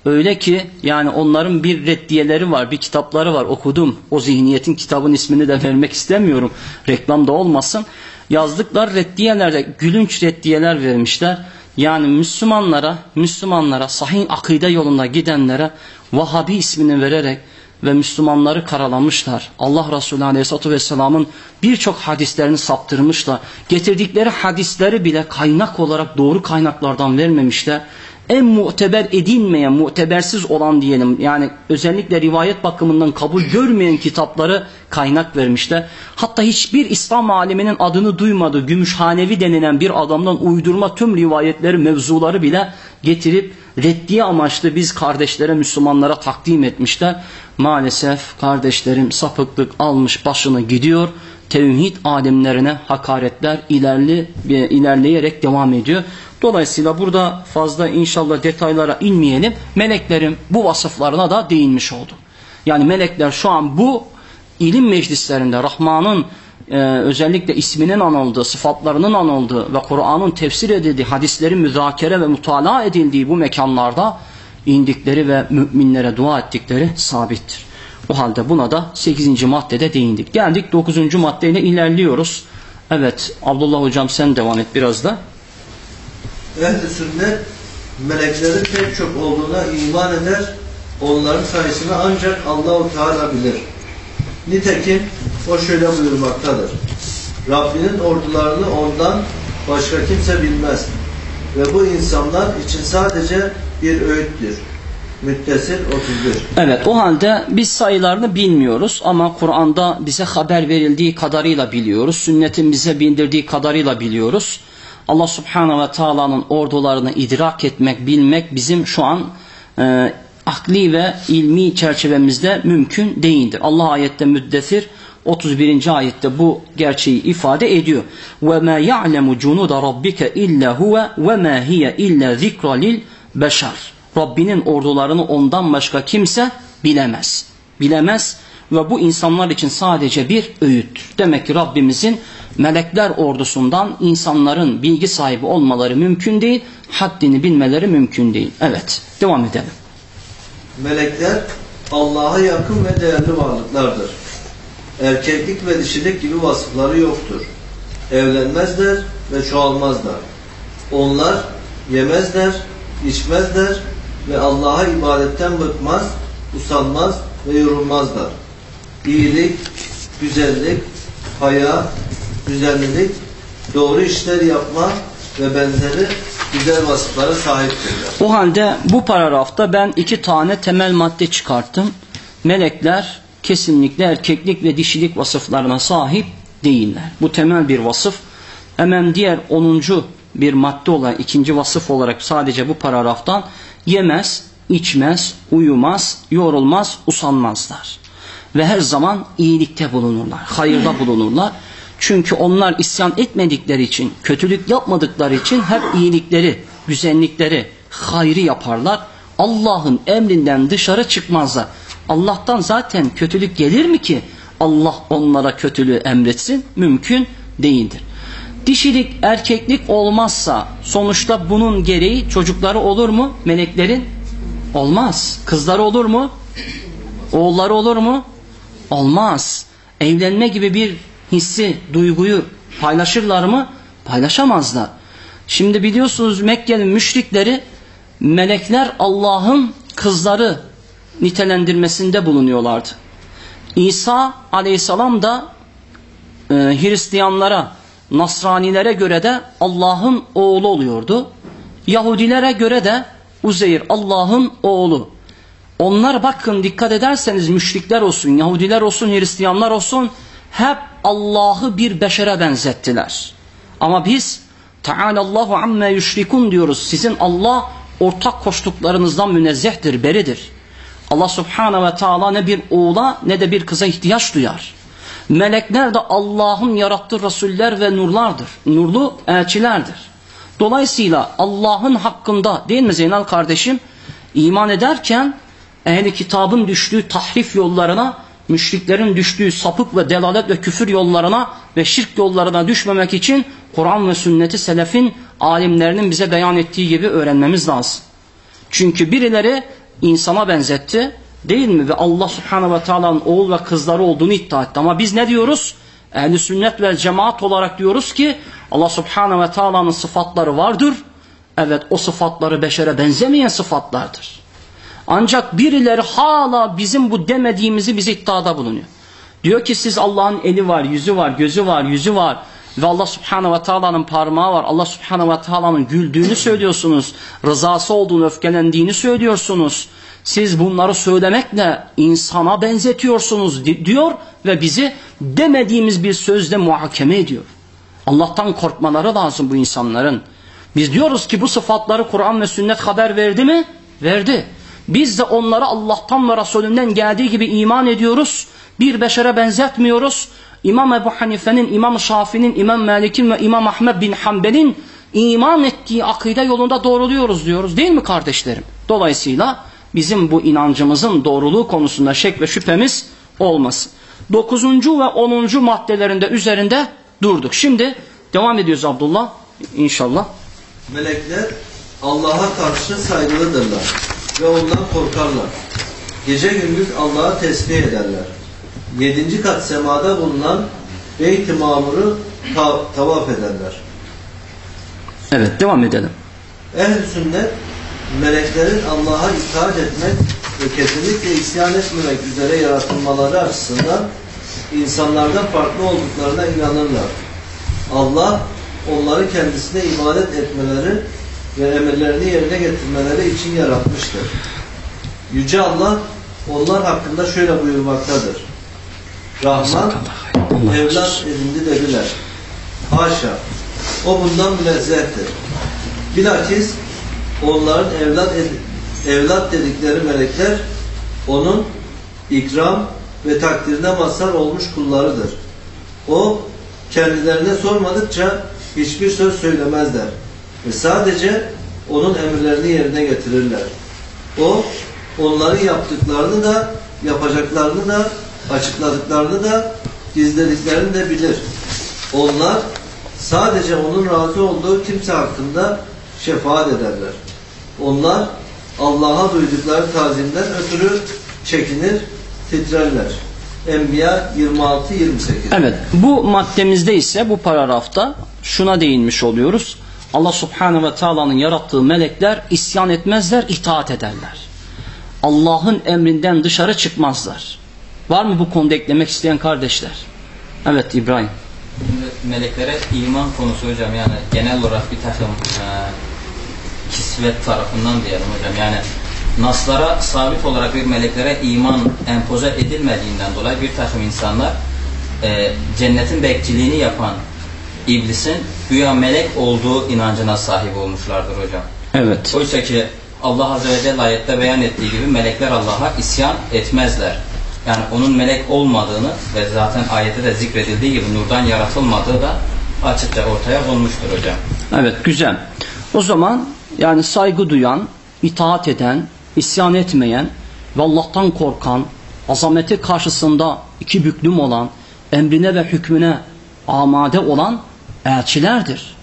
Öyle ki yani onların bir reddiyeleri var, bir kitapları var okudum. O zihniyetin kitabın ismini de vermek istemiyorum. Reklam da olmasın. Yazdıklar reddiyelerde gülünç reddiyeler vermişler. Yani Müslümanlara, Müslümanlara sahih akide yolunda gidenlere Vahabi ismini vererek ve Müslümanları karalamışlar. Allah Resulü Aleyhisselatü Vesselam'ın birçok hadislerini saptırmışlar. Getirdikleri hadisleri bile kaynak olarak doğru kaynaklardan vermemişler en muteber edinmeyen, mutebersiz olan diyelim yani özellikle rivayet bakımından kabul görmeyen kitapları kaynak vermişler. Hatta hiçbir İslam aleminin adını duymadığı Gümüşhanevi denilen bir adamdan uydurma tüm rivayetleri, mevzuları bile getirip reddiye amaçlı biz kardeşlere, Müslümanlara takdim etmişler. Maalesef kardeşlerim sapıklık almış başını gidiyor. Tevhid alemlerine hakaretler ilerli, ilerleyerek devam ediyor. Dolayısıyla burada fazla inşallah detaylara inmeyelim. Meleklerin bu vasıflarına da değinmiş oldu. Yani melekler şu an bu ilim meclislerinde Rahman'ın e, özellikle isminin anıldığı, sıfatlarının anıldığı ve Kur'an'ın tefsir edildiği, hadislerin müzakere ve mutala edildiği bu mekanlarda indikleri ve müminlere dua ettikleri sabittir. O halde buna da 8. maddede değindik. Geldik 9. maddeyle ilerliyoruz. Evet Abdullah hocam sen devam et biraz da ehl-i sünnet meleklerin pek çok olduğuna iman eder. Onların sayısını ancak Allahu Teala bilir. Nitekim o şöyle buyurmaktadır. Rabbinin ordularını ondan başka kimse bilmez. Ve bu insanlar için sadece bir öğüttür. Müttesir 31. Evet o halde biz sayılarını bilmiyoruz ama Kur'an'da bize haber verildiği kadarıyla biliyoruz. Sünnetin bize bildirdiği kadarıyla biliyoruz. Allah subhanahu ve taala'nın ordularını idrak etmek, bilmek bizim şu an e, akli ve ilmi çerçevemizde mümkün değildir. Allah ayette müddessir 31. ayette bu gerçeği ifade ediyor. Ve ma ya'lemu cunuda rabbike illa huve ve ma hiye illa zikra lil beşer. Rabbinin ordularını ondan başka kimse bilemez. Bilemez ve bu insanlar için sadece bir öğüttür. Demek ki Rabbimizin melekler ordusundan insanların bilgi sahibi olmaları mümkün değil, haddini bilmeleri mümkün değil. Evet, devam edelim. Melekler Allah'a yakın ve değerli varlıklardır. Erkeklik ve dişilik gibi vasıfları yoktur. Evlenmezler ve çoğalmazlar. Onlar yemezler, içmezler ve Allah'a ibadetten bıkmaz, usanmaz ve yorulmazlar. İyilik, güzellik, haya, düzenlilik, doğru işler yapma ve benzeri güzel vasıflara sahiptirler. O halde bu paragrafta ben iki tane temel madde çıkarttım. Melekler kesinlikle erkeklik ve dişilik vasıflarına sahip değiller. Bu temel bir vasıf. Hemen diğer 10. bir madde olan ikinci vasıf olarak sadece bu paragraftan yemez, içmez, uyumaz, yorulmaz, usanmazlar. Ve her zaman iyilikte bulunurlar, hayırda bulunurlar. Çünkü onlar isyan etmedikleri için, kötülük yapmadıkları için hep iyilikleri, güzellikleri, hayrı yaparlar. Allah'ın emrinden dışarı çıkmazlar. Allah'tan zaten kötülük gelir mi ki Allah onlara kötülüğü emretsin? Mümkün değildir. Dişilik, erkeklik olmazsa sonuçta bunun gereği çocukları olur mu? Meleklerin olmaz. Kızları olur mu? Oğulları olur mu? Olmaz. Evlenme gibi bir hissi, duyguyu paylaşırlar mı? Paylaşamazlar. Şimdi biliyorsunuz Mekke'nin müşrikleri melekler Allah'ın kızları nitelendirmesinde bulunuyorlardı. İsa aleyhisselam da e, Hristiyanlara, Nasranilere göre de Allah'ın oğlu oluyordu. Yahudilere göre de Uzeyr Allah'ın oğlu. Onlar bakın dikkat ederseniz müşrikler olsun, Yahudiler olsun, Hristiyanlar olsun hep Allah'ı bir beşere benzettiler. Ama biz Tealallahu amme yüşrikun diyoruz. Sizin Allah ortak koştuklarınızdan münezzehtir, beridir. Allah subhanahu ve taala ne bir oğula ne de bir kıza ihtiyaç duyar. Melekler de Allah'ın yarattığı rasuller ve nurlardır. Nurlu elçilerdir. Dolayısıyla Allah'ın hakkında değil mi Zeynal kardeşim? iman ederken ehli kitabın düştüğü tahrif yollarına, müşriklerin düştüğü sapık ve delalet ve küfür yollarına ve şirk yollarına düşmemek için Kur'an ve sünneti selefin alimlerinin bize beyan ettiği gibi öğrenmemiz lazım. Çünkü birileri insana benzetti değil mi? Ve Allah subhanahu ve teala'nın oğul ve kızları olduğunu iddia etti. Ama biz ne diyoruz? Ehli sünnet ve cemaat olarak diyoruz ki Allah subhanahu ve teala'nın sıfatları vardır. Evet o sıfatları beşere benzemeyen sıfatlardır. Ancak birileri hala bizim bu demediğimizi bize iddiada bulunuyor. Diyor ki siz Allah'ın eli var, yüzü var, gözü var, yüzü var ve Allah subhanahu ve teala'nın parmağı var. Allah subhanahu ve teala'nın güldüğünü söylüyorsunuz. Rızası olduğunu, öfkelendiğini söylüyorsunuz. Siz bunları söylemekle insana benzetiyorsunuz diyor ve bizi demediğimiz bir sözle muhakeme ediyor. Allah'tan korkmaları lazım bu insanların. Biz diyoruz ki bu sıfatları Kur'an ve sünnet haber verdi mi? Verdi. Biz de onları Allah'tan ve Resulünden geldiği gibi iman ediyoruz. Bir beşere benzetmiyoruz. İmam Ebu Hanife'nin, İmam Şafii'nin, İmam Malik'in ve İmam Ahmed bin Hanbel'in iman ettiği akide yolunda doğruluyoruz diyoruz. Değil mi kardeşlerim? Dolayısıyla bizim bu inancımızın doğruluğu konusunda şek ve şüphemiz olmasın. Dokuzuncu ve onuncu maddelerinde üzerinde durduk. Şimdi devam ediyoruz Abdullah inşallah. Melekler Allah'a karşı saygılıdırlar ve ondan korkarlar. Gece gündüz Allah'a tesbih ederler. Yedinci kat semada bulunan Beyt-i Mamur'u ta tavaf ederler. Evet devam edelim. Ehl-i sünnet meleklerin Allah'a itaat etmek ve kesinlikle isyan etmemek üzere yaratılmaları açısından insanlardan farklı olduklarına inanırlar. Allah onları kendisine ibadet etmeleri ve emirlerini yerine getirmeleri için yaratmıştır. Yüce Allah onlar hakkında şöyle buyurmaktadır. Rahman evlat edindi dediler. Haşa. O bundan münezzehtir. Bilakis onların evlat evlat dedikleri melekler onun ikram ve takdirine mazhar olmuş kullarıdır. O kendilerine sormadıkça hiçbir söz söylemezler ve sadece onun emirlerini yerine getirirler. O onların yaptıklarını da yapacaklarını da açıkladıklarını da gizlediklerini de bilir. Onlar sadece onun razı olduğu kimse hakkında şefaat ederler. Onlar Allah'a duydukları tazimden ötürü çekinir, titrerler. Enbiya 26-28 Evet bu maddemizde ise bu paragrafta şuna değinmiş oluyoruz. Allah subhanehu ve taala'nın yarattığı melekler isyan etmezler, itaat ederler. Allah'ın emrinden dışarı çıkmazlar. Var mı bu konuda eklemek isteyen kardeşler? Evet İbrahim. Meleklere iman konusu hocam yani genel olarak bir takım e, kisvet tarafından diyelim hocam yani naslara sabit olarak bir meleklere iman empoze edilmediğinden dolayı bir takım insanlar e, cennetin bekçiliğini yapan iblisin güya melek olduğu inancına sahip olmuşlardır hocam. Evet. Oysa ki Allah Azze ve Celle ayette beyan ettiği gibi melekler Allah'a isyan etmezler. Yani onun melek olmadığını ve zaten ayette de zikredildiği gibi nurdan yaratılmadığı da açıkça ortaya konmuştur hocam. Evet güzel. O zaman yani saygı duyan, itaat eden, isyan etmeyen ve Allah'tan korkan, azameti karşısında iki büklüm olan, emrine ve hükmüne amade olan elçilerdir.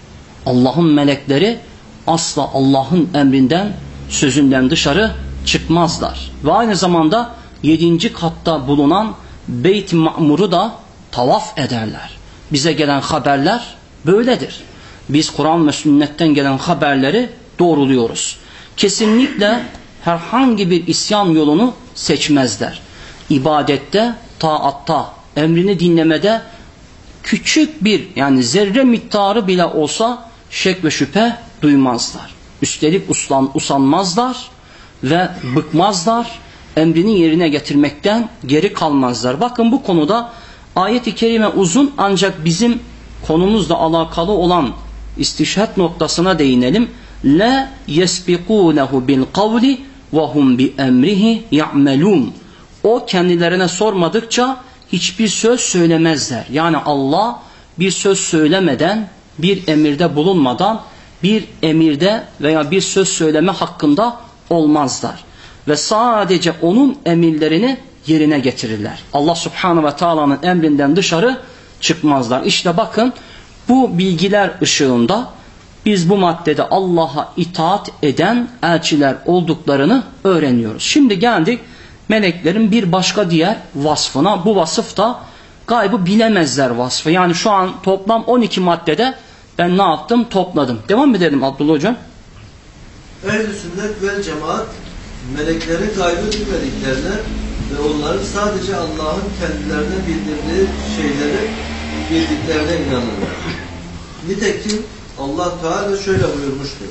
Allah'ın melekleri asla Allah'ın emrinden, sözünden dışarı çıkmazlar. Ve aynı zamanda yedinci katta bulunan Beyt-i Ma'mur'u da tavaf ederler. Bize gelen haberler böyledir. Biz Kur'an ve sünnetten gelen haberleri doğruluyoruz. Kesinlikle herhangi bir isyan yolunu seçmezler. İbadette, taatta, emrini dinlemede küçük bir yani zerre miktarı bile olsa şek ve şüphe duymazlar. Üstelik uslan, usanmazlar ve bıkmazlar. Emrini yerine getirmekten geri kalmazlar. Bakın bu konuda ayet-i kerime uzun ancak bizim konumuzla alakalı olan istişhat noktasına değinelim. La yesbikunehu bil kavli ve hum bi emrihi ya'melun. O kendilerine sormadıkça hiçbir söz söylemezler. Yani Allah bir söz söylemeden, bir emirde bulunmadan bir emirde veya bir söz söyleme hakkında olmazlar. Ve sadece onun emirlerini yerine getirirler. Allah subhanahu ve taala'nın emrinden dışarı çıkmazlar. İşte bakın bu bilgiler ışığında biz bu maddede Allah'a itaat eden elçiler olduklarını öğreniyoruz. Şimdi geldik meleklerin bir başka diğer vasfına. Bu vasıf da gaybı bilemezler vasfı. Yani şu an toplam 12 maddede ben ne yaptım? Topladım. Devam edelim Abdullah Hocam. Ehl-i sünnet vel cemaat meleklerin gaybı bilmediklerine ve onların sadece Allah'ın kendilerine bildirdiği şeyleri bildiklerine inanırlar. Nitekim Allah Teala şöyle buyurmuştur.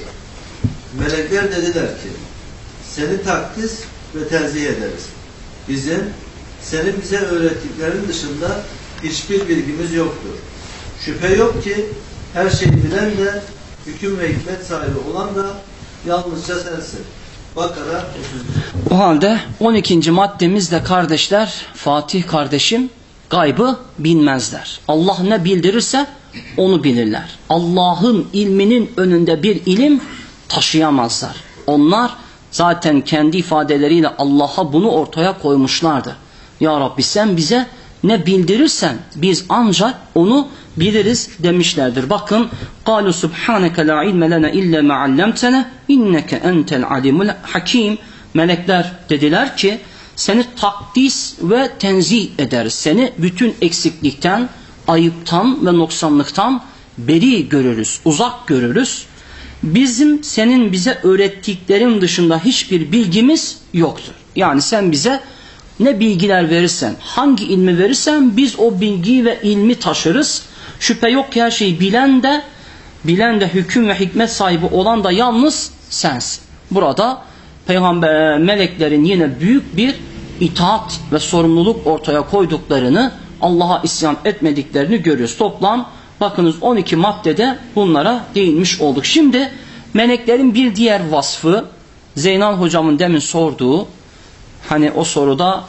Melekler dediler ki seni takdis ve tenzih ederiz. Bizim senin bize öğrettiklerin dışında hiçbir bilgimiz yoktur. Şüphe yok ki her şeyi bilen de hüküm ve hikmet sahibi olan da yalnızca sensin. Bakara 31. O halde 12. maddemizde kardeşler, Fatih kardeşim gaybı bilmezler. Allah ne bildirirse onu bilirler. Allah'ın ilminin önünde bir ilim taşıyamazlar. Onlar zaten kendi ifadeleriyle Allah'a bunu ortaya koymuşlardı. Ya Rabbi sen bize ne bildirirsen biz ancak onu biliriz demişlerdir. Bakın قَالُوا سُبْحَانَكَ لَا عِلْمَ لَنَا اِلَّا مَا عَلَّمْتَنَا اِنَّكَ اَنْتَ الْعَلِمُ hakim Melekler dediler ki seni takdis ve tenzih ederiz. Seni bütün eksiklikten, ayıptan ve noksanlıktan beri görürüz, uzak görürüz. Bizim senin bize öğrettiklerin dışında hiçbir bilgimiz yoktur. Yani sen bize ne bilgiler verirsen, hangi ilmi verirsen biz o bilgiyi ve ilmi taşırız. Şüphe yok ki her şeyi bilen de, bilen de hüküm ve hikmet sahibi olan da yalnız sensin. Burada peygamber meleklerin yine büyük bir itaat ve sorumluluk ortaya koyduklarını, Allah'a isyan etmediklerini görüyoruz. Toplam bakınız 12 maddede bunlara değinmiş olduk. Şimdi meleklerin bir diğer vasfı Zeynal hocamın demin sorduğu hani o soruda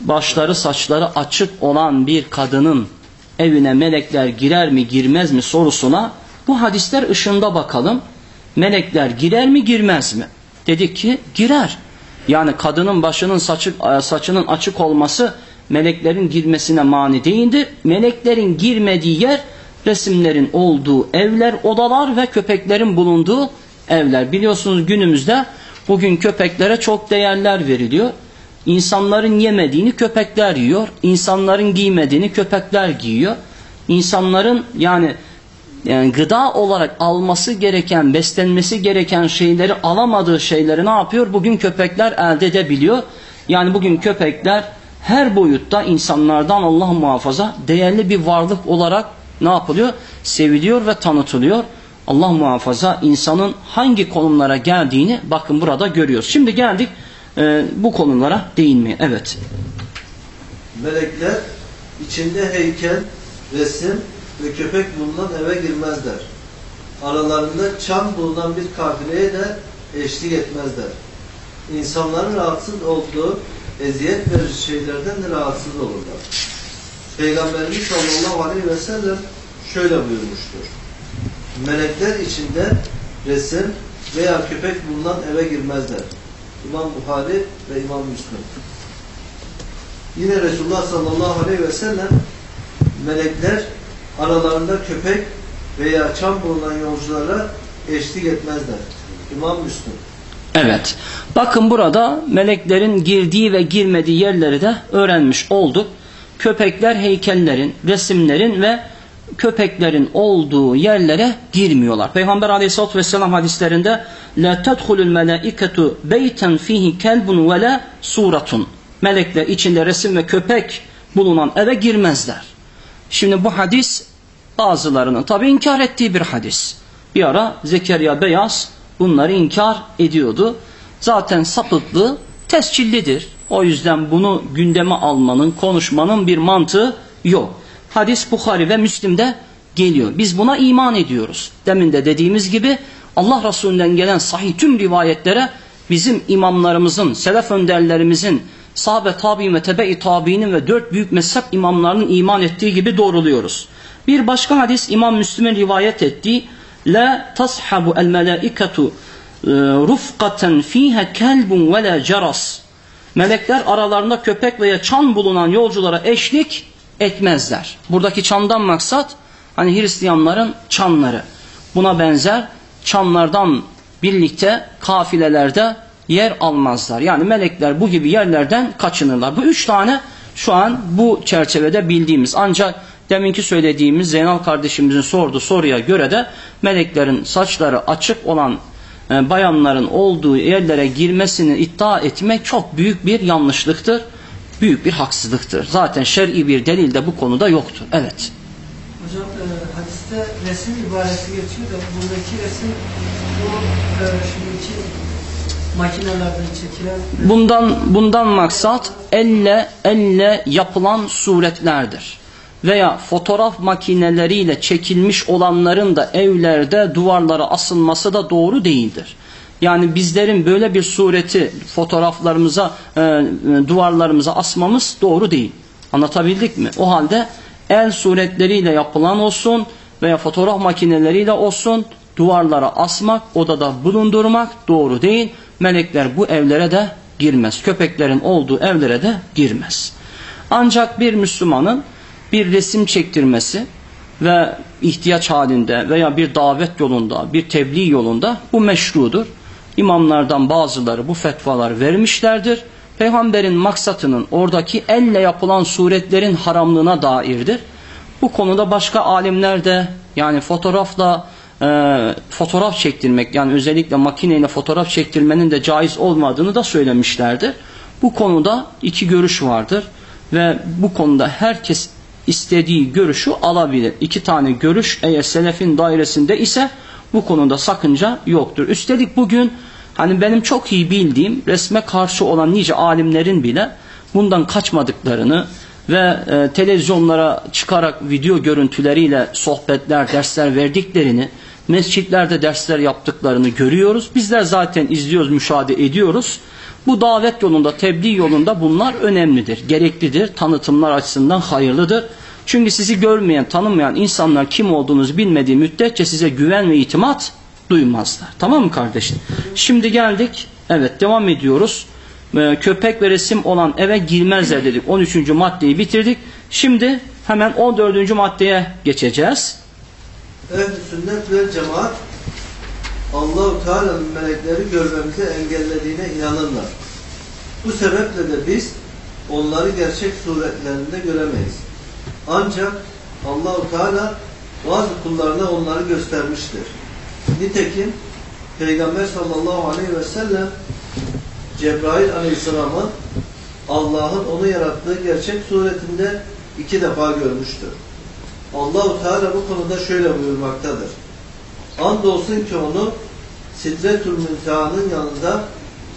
başları saçları açık olan bir kadının evine melekler girer mi girmez mi sorusuna bu hadisler ışığında bakalım. Melekler girer mi girmez mi? Dedik ki girer. Yani kadının başının saçı, saçının açık olması meleklerin girmesine mani değildir. Meleklerin girmediği yer resimlerin olduğu evler, odalar ve köpeklerin bulunduğu evler. Biliyorsunuz günümüzde bugün köpeklere çok değerler veriliyor. İnsanların yemediğini köpekler yiyor. İnsanların giymediğini köpekler giyiyor. İnsanların yani yani gıda olarak alması gereken, beslenmesi gereken şeyleri alamadığı şeyleri ne yapıyor? Bugün köpekler elde edebiliyor. Yani bugün köpekler her boyutta insanlardan Allah muhafaza değerli bir varlık olarak ne yapılıyor? Seviliyor ve tanıtılıyor. Allah muhafaza insanın hangi konumlara geldiğini bakın burada görüyoruz. Şimdi geldik e, bu konulara değinmeye. Evet. Melekler içinde heykel, resim ve köpek bulunan eve girmezler. Aralarında çan bulunan bir kafileye de eşlik etmezler. İnsanların rahatsız olduğu eziyet verici şeylerden de rahatsız olurlar. Peygamberimiz sallallahu aleyhi ve sellem şöyle buyurmuştur. Melekler içinde resim veya köpek bulunan eve girmezler. İmam Buhari ve İmam Müslim. Yine Resulullah sallallahu aleyhi ve sellem melekler aralarında köpek veya çam bulunan yolculara eşlik etmezler. İmam Müslim. Evet. Bakın burada meleklerin girdiği ve girmediği yerleri de öğrenmiş olduk. Köpekler heykellerin, resimlerin ve köpeklerin olduğu yerlere girmiyorlar. Peygamber aleyhissalatü vesselam hadislerinde tedhulul melaiketu beyten fihi kelbun ve la suratun. Melekler içinde resim ve köpek bulunan eve girmezler. Şimdi bu hadis bazılarının tabi inkar ettiği bir hadis. Bir ara Zekeriya Beyaz bunları inkar ediyordu. Zaten sapıklığı tescillidir. O yüzden bunu gündeme almanın, konuşmanın bir mantığı yok. Hadis Bukhari ve Müslim'de geliyor. Biz buna iman ediyoruz. Demin de dediğimiz gibi Allah Resulü'nden gelen sahih tüm rivayetlere bizim imamlarımızın, selef önderlerimizin, sahabe tabi'in ve tebe-i tabi'inin ve dört büyük mezhep imamlarının iman ettiği gibi doğruluyoruz. Bir başka hadis İmam Müslim'in rivayet ettiği La tashabu el melaiketu e, rufkaten fiha kelbun ve la ceras. Melekler aralarında köpek veya çan bulunan yolculara eşlik etmezler. Buradaki çandan maksat hani Hristiyanların çanları. Buna benzer çanlardan birlikte kafilelerde yer almazlar. Yani melekler bu gibi yerlerden kaçınırlar. Bu üç tane şu an bu çerçevede bildiğimiz ancak deminki söylediğimiz Zeynal kardeşimizin sorduğu soruya göre de meleklerin saçları açık olan e, bayanların olduğu yerlere girmesini iddia etmek çok büyük bir yanlışlıktır. Büyük bir haksızlıktır. Zaten şer'i bir delil de bu konuda yoktur. Evet. Hocam e, hadiste resim ibaresi geçiyor da buradaki resim bu e, şimdiki makinelerden çekilen Bundan bundan maksat elle elle yapılan suretlerdir. Veya fotoğraf makineleriyle çekilmiş olanların da evlerde duvarlara asılması da doğru değildir. Yani bizlerin böyle bir sureti fotoğraflarımıza, e, e, duvarlarımıza asmamız doğru değil. Anlatabildik mi? O halde el suretleriyle yapılan olsun veya fotoğraf makineleriyle olsun duvarlara asmak, odada bulundurmak doğru değil. Melekler bu evlere de girmez. Köpeklerin olduğu evlere de girmez. Ancak bir Müslümanın bir resim çektirmesi ve ihtiyaç halinde veya bir davet yolunda, bir tebliğ yolunda bu meşrudur. İmamlardan bazıları bu fetvalar vermişlerdir. Peygamberin maksatının oradaki elle yapılan suretlerin haramlığına dairdir. Bu konuda başka alimler de yani fotoğrafla e, fotoğraf çektirmek yani özellikle makineyle fotoğraf çektirmenin de caiz olmadığını da söylemişlerdir. Bu konuda iki görüş vardır ve bu konuda herkes istediği görüşü alabilir. İki tane görüş eğer selefin dairesinde ise bu konuda sakınca yoktur. Üstelik bugün hani benim çok iyi bildiğim resme karşı olan nice alimlerin bile bundan kaçmadıklarını ve e, televizyonlara çıkarak video görüntüleriyle sohbetler, dersler verdiklerini, mescitlerde dersler yaptıklarını görüyoruz. Bizler zaten izliyoruz, müşahede ediyoruz. Bu davet yolunda, tebliğ yolunda bunlar önemlidir, gereklidir, tanıtımlar açısından hayırlıdır. Çünkü sizi görmeyen, tanımayan insanlar kim olduğunuzu bilmediği müddetçe size güven ve itimat duymazlar. Tamam mı kardeşim? Şimdi geldik, evet devam ediyoruz. Ee, köpek ve resim olan eve girmezler dedik. 13. maddeyi bitirdik. Şimdi hemen 14. maddeye geçeceğiz. Ehl-i sünnet ve cemaat Allah-u Teala'nın melekleri görmemizi engellediğine inanırlar. Bu sebeple de biz onları gerçek suretlerinde göremeyiz. Ancak Allah-u Teala bazı kullarına onları göstermiştir. Nitekim Peygamber sallallahu aleyhi ve sellem Cebrail aleyhisselamı Allah'ın onu yarattığı gerçek suretinde iki defa görmüştür. Allahu Teala bu konuda şöyle buyurmaktadır. Andolsun ki onu Sidretül Münteha'nın yanında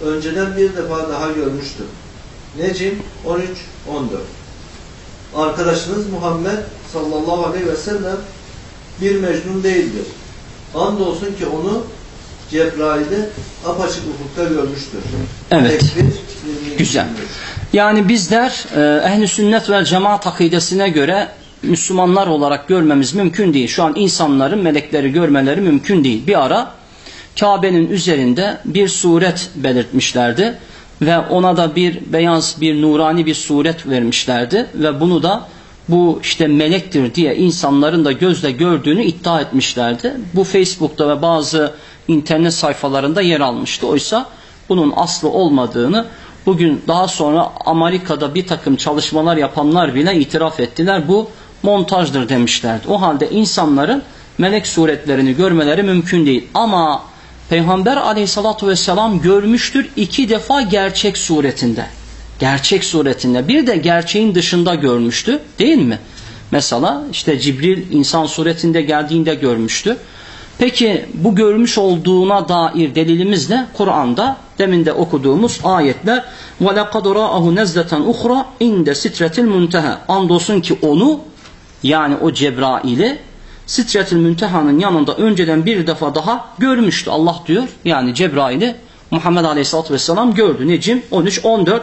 önceden bir defa daha görmüştüm. Necim 13-14 Arkadaşınız Muhammed sallallahu aleyhi ve sellem bir mecnun değildir. Andolsun ki onu Cebrail'i apaçık ufukta görmüştür. Evet. Tekbir 22. Güzel. Yani bizler e, ehli sünnet ve cemaat akidesine göre Müslümanlar olarak görmemiz mümkün değil. Şu an insanların melekleri görmeleri mümkün değil. Bir ara Kabe'nin üzerinde bir suret belirtmişlerdi ve ona da bir beyaz bir nurani bir suret vermişlerdi ve bunu da bu işte melektir diye insanların da gözle gördüğünü iddia etmişlerdi. Bu Facebook'ta ve bazı internet sayfalarında yer almıştı. Oysa bunun aslı olmadığını bugün daha sonra Amerika'da bir takım çalışmalar yapanlar bile itiraf ettiler. Bu montajdır demişlerdi. O halde insanların melek suretlerini görmeleri mümkün değil. Ama Peygamber aleyhissalatu vesselam görmüştür iki defa gerçek suretinde. Gerçek suretinde. Bir de gerçeğin dışında görmüştü değil mi? Mesela işte Cibril insan suretinde geldiğinde görmüştü. Peki bu görmüş olduğuna dair delilimiz ne? Kur'an'da demin de okuduğumuz ayetler وَلَقَدْ رَاءَهُ نَزْلَةً اُخْرَى اِنْدَ سِتْرَةِ الْمُنْتَهَى Andolsun ki onu yani o Cebrail'i Sitretül Münteha'nın yanında önceden bir defa daha görmüştü. Allah diyor yani Cebrail'i Muhammed Aleyhisselatü Vesselam gördü. Necim 13-14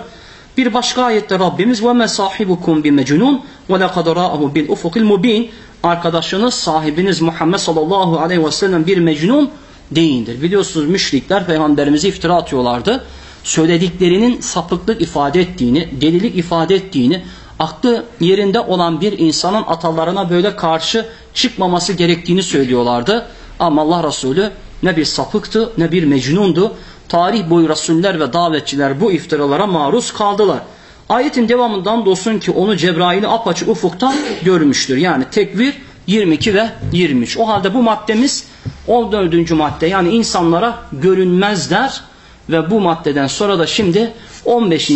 bir başka ayette Rabbimiz ve mesahibukum bi mecnun ve lekad ra'ahu bil ufukil mubin arkadaşınız sahibiniz Muhammed sallallahu aleyhi ve sellem bir mecnun değildir. Biliyorsunuz müşrikler peygamberimize iftira atıyorlardı. Söylediklerinin sapıklık ifade ettiğini, delilik ifade ettiğini, aklı yerinde olan bir insanın atalarına böyle karşı çıkmaması gerektiğini söylüyorlardı. Ama Allah Resulü ne bir sapıktı ne bir mecnundu. Tarih boyu Resuller ve davetçiler bu iftiralara maruz kaldılar. Ayetin devamından olsun ki onu Cebrail'i apaçık ufuktan görmüştür. Yani tekvir 22 ve 23. O halde bu maddemiz 14. madde yani insanlara görünmezler ve bu maddeden sonra da şimdi 15.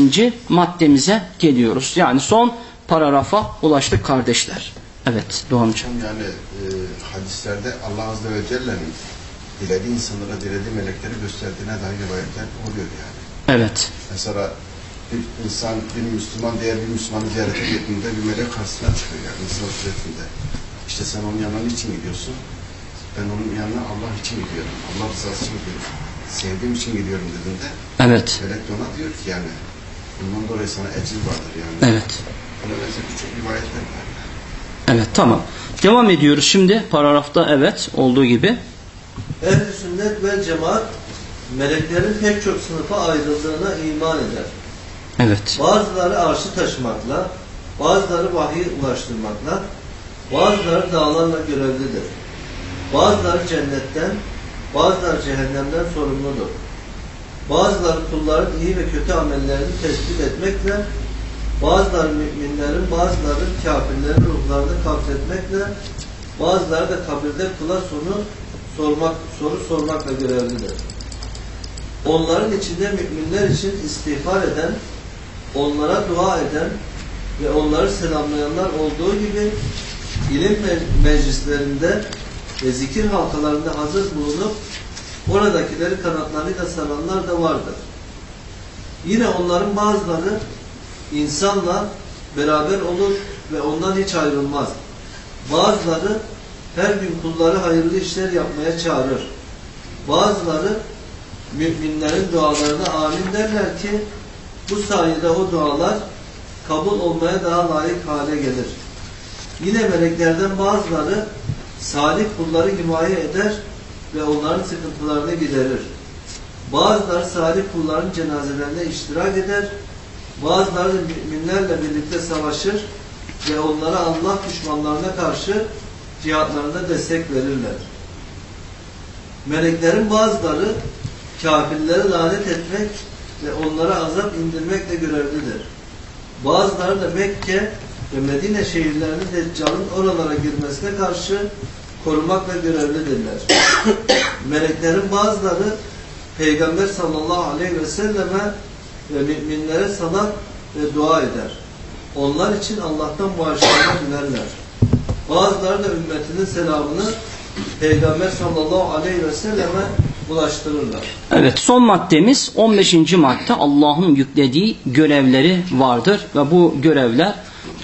maddemize geliyoruz. Yani son paragrafa ulaştık kardeşler. Evet Doğan Hocam. Yani e, hadislerde Allah Azze ve Celle'nin dilediği insanlara dilediği melekleri gösterdiğine dair rivayetler oluyor yani. Evet. Mesela bir insan, bir Müslüman diğer bir Müslümanı ziyarete gittiğinde bir melek karşısına çıkıyor yani insan suretinde. İşte sen onun yanına niçin gidiyorsun? Ben onun yanına Allah için gidiyorum. Allah rızası için gidiyorum. Sevdiğim için gidiyorum dediğinde Evet. melek de ona diyor ki yani bundan dolayı sana ecir vardır yani. Evet. Buna benzer birçok rivayetler var. Evet tamam. Devam ediyoruz şimdi paragrafta evet olduğu gibi. Ehl-i sünnet ve cemaat meleklerin pek çok sınıfa ayrıldığına iman eder. Evet. Bazıları arşı taşımakla, bazıları vahiy ulaştırmakla, bazıları dağlarla görevlidir. Bazıları cennetten, bazıları cehennemden sorumludur. Bazıları kulların iyi ve kötü amellerini tespit etmekle, bazıları müminlerin, bazıları kafirlerin ruhlarını kabzetmekle, bazıları da kabirde kula soru sormak, soru sormakla görevlidir. Onların içinde müminler için istiğfar eden, onlara dua eden ve onları selamlayanlar olduğu gibi ilim me- meclislerinde ve zikir halkalarında hazır bulunup oradakileri kanatlarıyla saranlar da vardır. Yine onların bazıları insanla beraber olur ve ondan hiç ayrılmaz. Bazıları her gün kulları hayırlı işler yapmaya çağırır. Bazıları müminlerin dualarına amin derler ki bu sayede o dualar kabul olmaya daha layık hale gelir. Yine meleklerden bazıları salih kulları himaye eder ve onların sıkıntılarını giderir. Bazıları salih kulların cenazelerine iştirak eder. Bazıları müminlerle birlikte savaşır ve onlara Allah düşmanlarına karşı cihatlarında destek verirler. Meleklerin bazıları kafirlere lanet etmek ve onlara azap indirmekle görevlidir. Bazıları da Mekke ve Medine şehirlerini Deccal'ın oralara girmesine karşı korumakla görevlidirler. <coughs> Meleklerin bazıları Peygamber sallallahu aleyhi ve selleme ve müminlere salat ve dua eder. Onlar için Allah'tan bağışlanma dilerler. Bazıları da ümmetinin selamını Peygamber sallallahu aleyhi ve selleme ulaştırırlar. Evet son maddemiz 15. madde Allah'ın yüklediği görevleri vardır ve bu görevler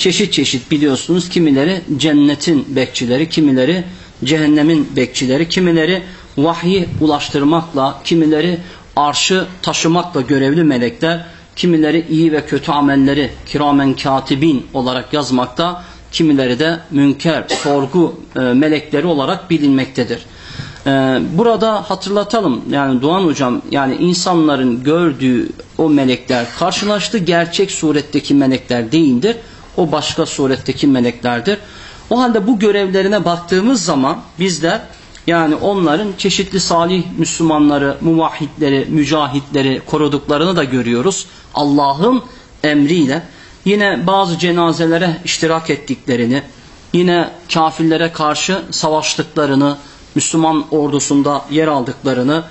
çeşit çeşit biliyorsunuz kimileri cennetin bekçileri kimileri cehennemin bekçileri kimileri vahyi ulaştırmakla kimileri arşı taşımakla görevli melekler kimileri iyi ve kötü amelleri kiramen katibin olarak yazmakta kimileri de münker sorgu e, melekleri olarak bilinmektedir. Ee, burada hatırlatalım yani Doğan hocam yani insanların gördüğü o melekler karşılaştığı gerçek suretteki melekler değildir. O başka suretteki meleklerdir. O halde bu görevlerine baktığımız zaman bizler yani onların çeşitli salih Müslümanları, muvahhidleri, mücahitleri koruduklarını da görüyoruz. Allah'ın emriyle yine bazı cenazelere iştirak ettiklerini, yine kafirlere karşı savaştıklarını, Müslüman ordusunda yer aldıklarını,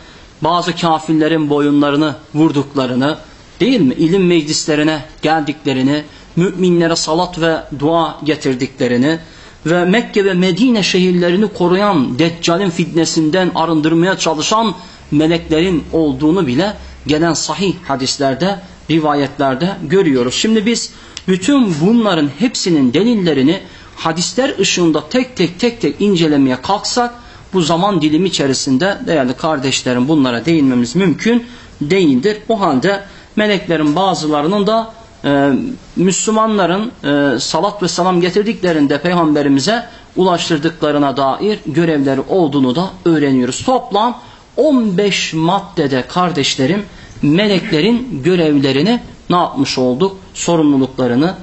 bazı kafirlerin boyunlarını vurduklarını, değil mi? İlim meclislerine geldiklerini, müminlere salat ve dua getirdiklerini ve Mekke ve Medine şehirlerini koruyan, Deccal'in fitnesinden arındırmaya çalışan meleklerin olduğunu bile gelen sahih hadislerde, rivayetlerde görüyoruz. Şimdi biz bütün bunların hepsinin delillerini hadisler ışığında tek tek tek tek incelemeye kalksak bu zaman dilimi içerisinde değerli kardeşlerim bunlara değinmemiz mümkün değildir. O halde meleklerin bazılarının da e, Müslümanların e, salat ve selam getirdiklerinde peygamberimize ulaştırdıklarına dair görevleri olduğunu da öğreniyoruz. Toplam 15 maddede kardeşlerim meleklerin görevlerini ne yapmış olduk? Sorumluluklarını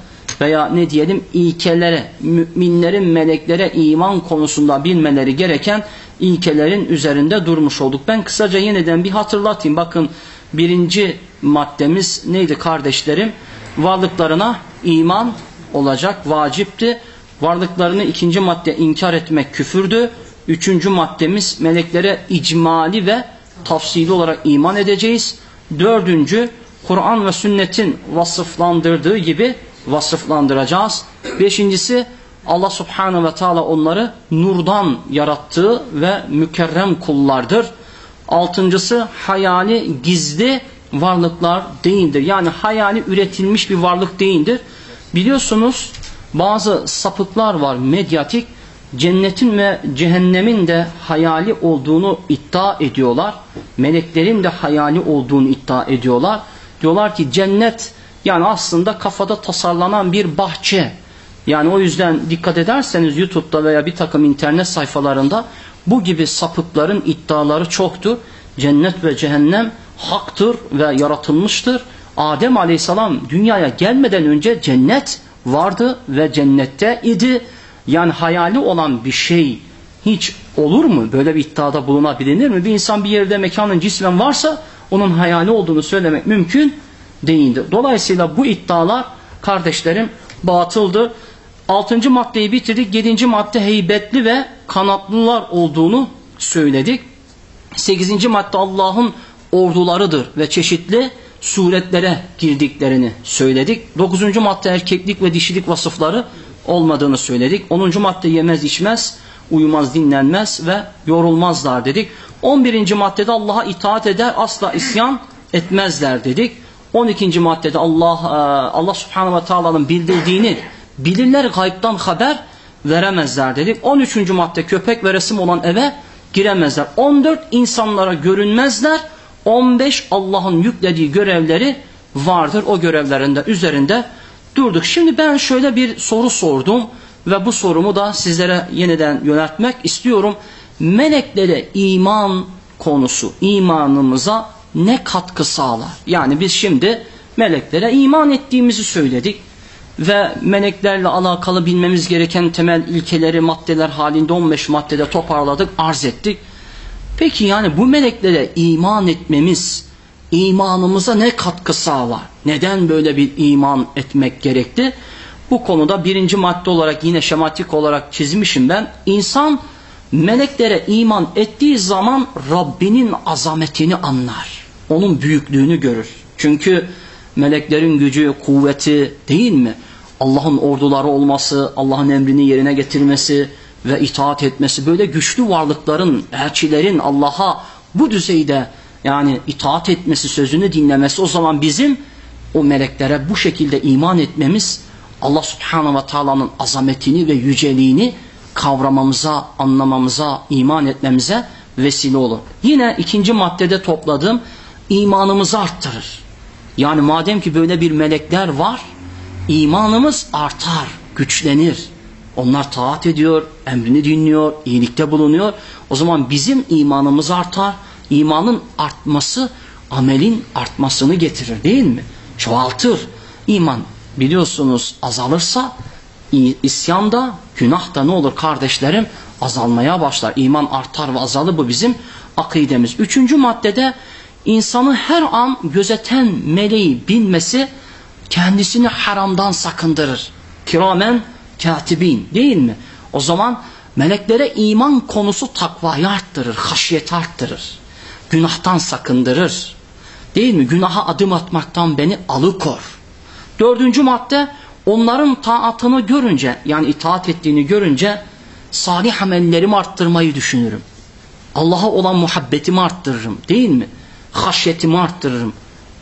veya ne diyelim ilkelere, müminlerin meleklere iman konusunda bilmeleri gereken ilkelerin üzerinde durmuş olduk. Ben kısaca yeniden bir hatırlatayım. Bakın birinci maddemiz neydi kardeşlerim? Varlıklarına iman olacak, vacipti. Varlıklarını ikinci madde inkar etmek küfürdü. Üçüncü maddemiz meleklere icmali ve tafsili olarak iman edeceğiz. Dördüncü Kur'an ve sünnetin vasıflandırdığı gibi vasıflandıracağız. Beşincisi Allah subhanahu ve taala onları nurdan yarattığı ve mükerrem kullardır. Altıncısı hayali gizli varlıklar değildir. Yani hayali üretilmiş bir varlık değildir. Biliyorsunuz bazı sapıklar var medyatik cennetin ve cehennemin de hayali olduğunu iddia ediyorlar. Meleklerin de hayali olduğunu iddia ediyorlar. Diyorlar ki cennet yani aslında kafada tasarlanan bir bahçe. Yani o yüzden dikkat ederseniz YouTube'da veya bir takım internet sayfalarında bu gibi sapıkların iddiaları çoktur. Cennet ve cehennem haktır ve yaratılmıştır. Adem aleyhisselam dünyaya gelmeden önce cennet vardı ve cennette idi. Yani hayali olan bir şey hiç olur mu? Böyle bir iddiada bulunabilir mi? Bir insan bir yerde mekanın cismen varsa onun hayali olduğunu söylemek mümkün değildir. Dolayısıyla bu iddialar kardeşlerim batıldır. Altıncı maddeyi bitirdik. Yedinci madde heybetli ve kanatlılar olduğunu söyledik. Sekizinci madde Allah'ın ordularıdır ve çeşitli suretlere girdiklerini söyledik. Dokuzuncu madde erkeklik ve dişilik vasıfları olmadığını söyledik. Onuncu madde yemez içmez, uyumaz dinlenmez ve yorulmazlar dedik. On birinci maddede Allah'a itaat eder asla isyan etmezler dedik. 12. maddede Allah e, Allah Subhanahu ve Taala'nın bildirdiğini bilirler gaybtan haber veremezler dedik. 13. madde köpek ve resim olan eve giremezler. 14 insanlara görünmezler. 15 Allah'ın yüklediği görevleri vardır. O görevlerinde üzerinde durduk. Şimdi ben şöyle bir soru sordum ve bu sorumu da sizlere yeniden yöneltmek istiyorum. Meleklere iman konusu imanımıza ne katkı sağlar? Yani biz şimdi meleklere iman ettiğimizi söyledik ve meleklerle alakalı bilmemiz gereken temel ilkeleri maddeler halinde 15 maddede toparladık, arz ettik. Peki yani bu meleklere iman etmemiz imanımıza ne katkı sağlar? Neden böyle bir iman etmek gerekti? Bu konuda birinci madde olarak yine şematik olarak çizmişim ben. İnsan meleklere iman ettiği zaman Rabbinin azametini anlar. Onun büyüklüğünü görür. Çünkü meleklerin gücü, kuvveti değil mi? Allah'ın orduları olması, Allah'ın emrini yerine getirmesi ve itaat etmesi böyle güçlü varlıkların, elçilerin Allah'a bu düzeyde yani itaat etmesi, sözünü dinlemesi o zaman bizim o meleklere bu şekilde iman etmemiz Allah subhanahu ve taala'nın azametini ve yüceliğini kavramamıza, anlamamıza, iman etmemize vesile olur. Yine ikinci maddede topladığım imanımızı arttırır. Yani madem ki böyle bir melekler var, imanımız artar, güçlenir. Onlar taat ediyor, emrini dinliyor, iyilikte bulunuyor. O zaman bizim imanımız artar. İmanın artması amelin artmasını getirir değil mi? Çoğaltır. İman biliyorsunuz azalırsa isyanda, günah da ne olur kardeşlerim? Azalmaya başlar. İman artar ve azalır bu bizim akidemiz. Üçüncü maddede insanı her an gözeten meleği bilmesi kendisini haramdan sakındırır. Kiramen katibin değil mi? O zaman meleklere iman konusu takvayı arttırır, haşiyeti arttırır. Günahtan sakındırır. Değil mi? Günaha adım atmaktan beni alıkor. Dördüncü madde onların taatını görünce yani itaat ettiğini görünce salih amellerimi arttırmayı düşünürüm. Allah'a olan muhabbetimi arttırırım değil mi? Haşyetimi arttırırım.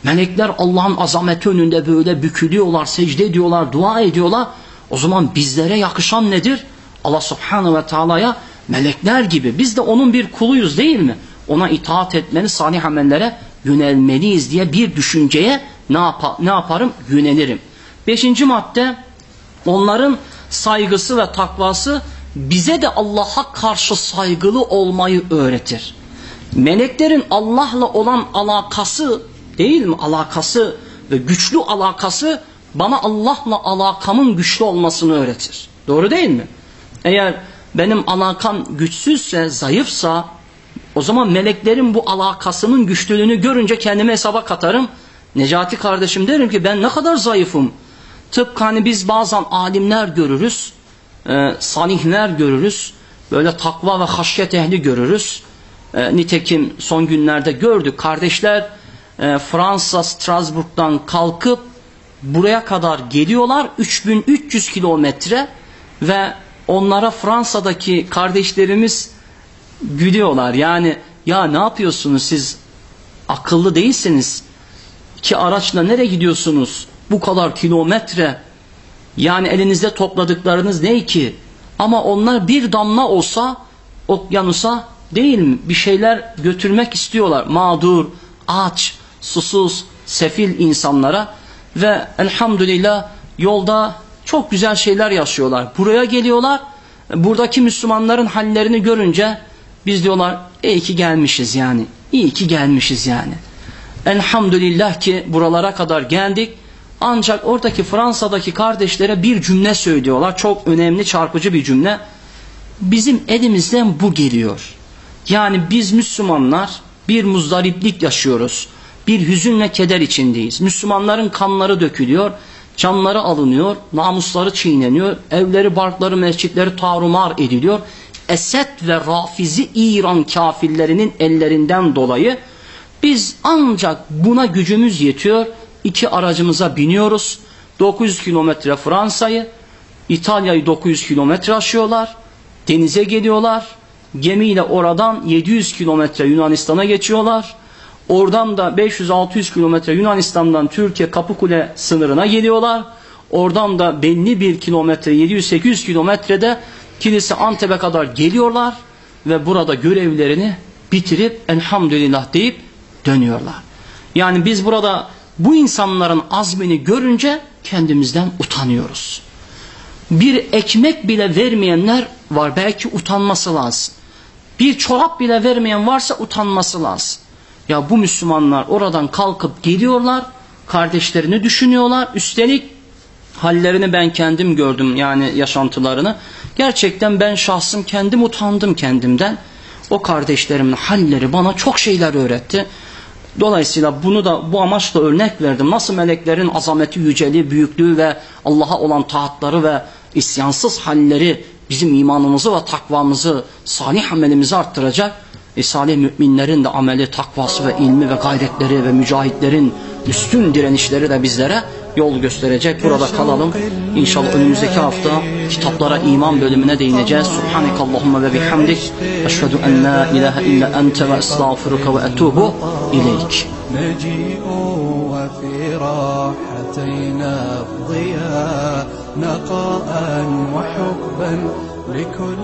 Melekler Allah'ın azameti önünde böyle bükülüyorlar, secde ediyorlar, dua ediyorlar. O zaman bizlere yakışan nedir? Allah subhanahu ve teala'ya melekler gibi. Biz de onun bir kuluyuz değil mi? Ona itaat etmeli, salih amellere yönelmeliyiz diye bir düşünceye ne, yap ne yaparım? Yönelirim. Beşinci madde onların saygısı ve takvası bize de Allah'a karşı saygılı olmayı öğretir. Meleklerin Allah'la olan alakası değil mi? Alakası ve güçlü alakası bana Allah'la alakamın güçlü olmasını öğretir. Doğru değil mi? Eğer benim alakam güçsüzse, zayıfsa o zaman meleklerin bu alakasının güçlülüğünü görünce kendime hesaba katarım. Necati kardeşim derim ki ben ne kadar zayıfım. Tıpkı hani biz bazen alimler görürüz, e, salihler görürüz, böyle takva ve haşyet ehli görürüz. E, nitekim son günlerde gördük kardeşler e, Fransa Strasbourg'dan kalkıp buraya kadar geliyorlar 3300 kilometre ve onlara Fransa'daki kardeşlerimiz gülüyorlar. Yani ya ne yapıyorsunuz siz akıllı değilsiniz. İki araçla nereye gidiyorsunuz? Bu kadar kilometre. Yani elinizde topladıklarınız ne ki? Ama onlar bir damla olsa okyanusa değil mi? Bir şeyler götürmek istiyorlar. Mağdur, aç, susuz, sefil insanlara ve elhamdülillah yolda çok güzel şeyler yaşıyorlar. Buraya geliyorlar. Buradaki Müslümanların hallerini görünce biz diyorlar iyi ki gelmişiz yani. İyi ki gelmişiz yani. Elhamdülillah ki buralara kadar geldik. Ancak oradaki Fransa'daki kardeşlere bir cümle söylüyorlar. Çok önemli çarpıcı bir cümle. Bizim elimizden bu geliyor. Yani biz Müslümanlar bir muzdariplik yaşıyoruz. Bir hüzün ve keder içindeyiz. Müslümanların kanları dökülüyor. Canları alınıyor. Namusları çiğneniyor. Evleri, barkları, mescitleri tarumar ediliyor. Esed ve Rafizi İran kafirlerinin ellerinden dolayı biz ancak buna gücümüz yetiyor. İki aracımıza biniyoruz. 900 kilometre Fransa'yı, İtalya'yı 900 kilometre aşıyorlar. Denize geliyorlar. Gemiyle oradan 700 kilometre Yunanistan'a geçiyorlar. Oradan da 500-600 kilometre Yunanistan'dan Türkiye Kapıkule sınırına geliyorlar. Oradan da belli bir kilometre 700-800 kilometrede kilise Antep'e kadar geliyorlar ve burada görevlerini bitirip elhamdülillah deyip dönüyorlar. Yani biz burada bu insanların azmini görünce kendimizden utanıyoruz. Bir ekmek bile vermeyenler var belki utanması lazım. Bir çorap bile vermeyen varsa utanması lazım. Ya bu Müslümanlar oradan kalkıp geliyorlar, kardeşlerini düşünüyorlar. Üstelik hallerini ben kendim gördüm yani yaşantılarını. Gerçekten ben şahsım kendim utandım kendimden. O kardeşlerimin halleri bana çok şeyler öğretti. Dolayısıyla bunu da bu amaçla örnek verdim. Nasıl meleklerin azameti, yüceliği, büyüklüğü ve Allah'a olan taatları ve isyansız halleri bizim imanımızı ve takvamızı, salih amelimizi arttıracak. E, salih müminlerin de ameli, takvası ve ilmi ve gayretleri ve mücahitlerin üstün direnişleri de bizlere yol gösterecek. Burada kalalım. İnşallah önümüzdeki hafta kitaplara iman bölümüne değineceğiz. Subhanekallahumma ve bihamdik. Eşhedü en la ilahe illa ente ve estağfiruka ve etubu ileyk. نجيء وفي راحتينا الضياء نقاء وحبا لكل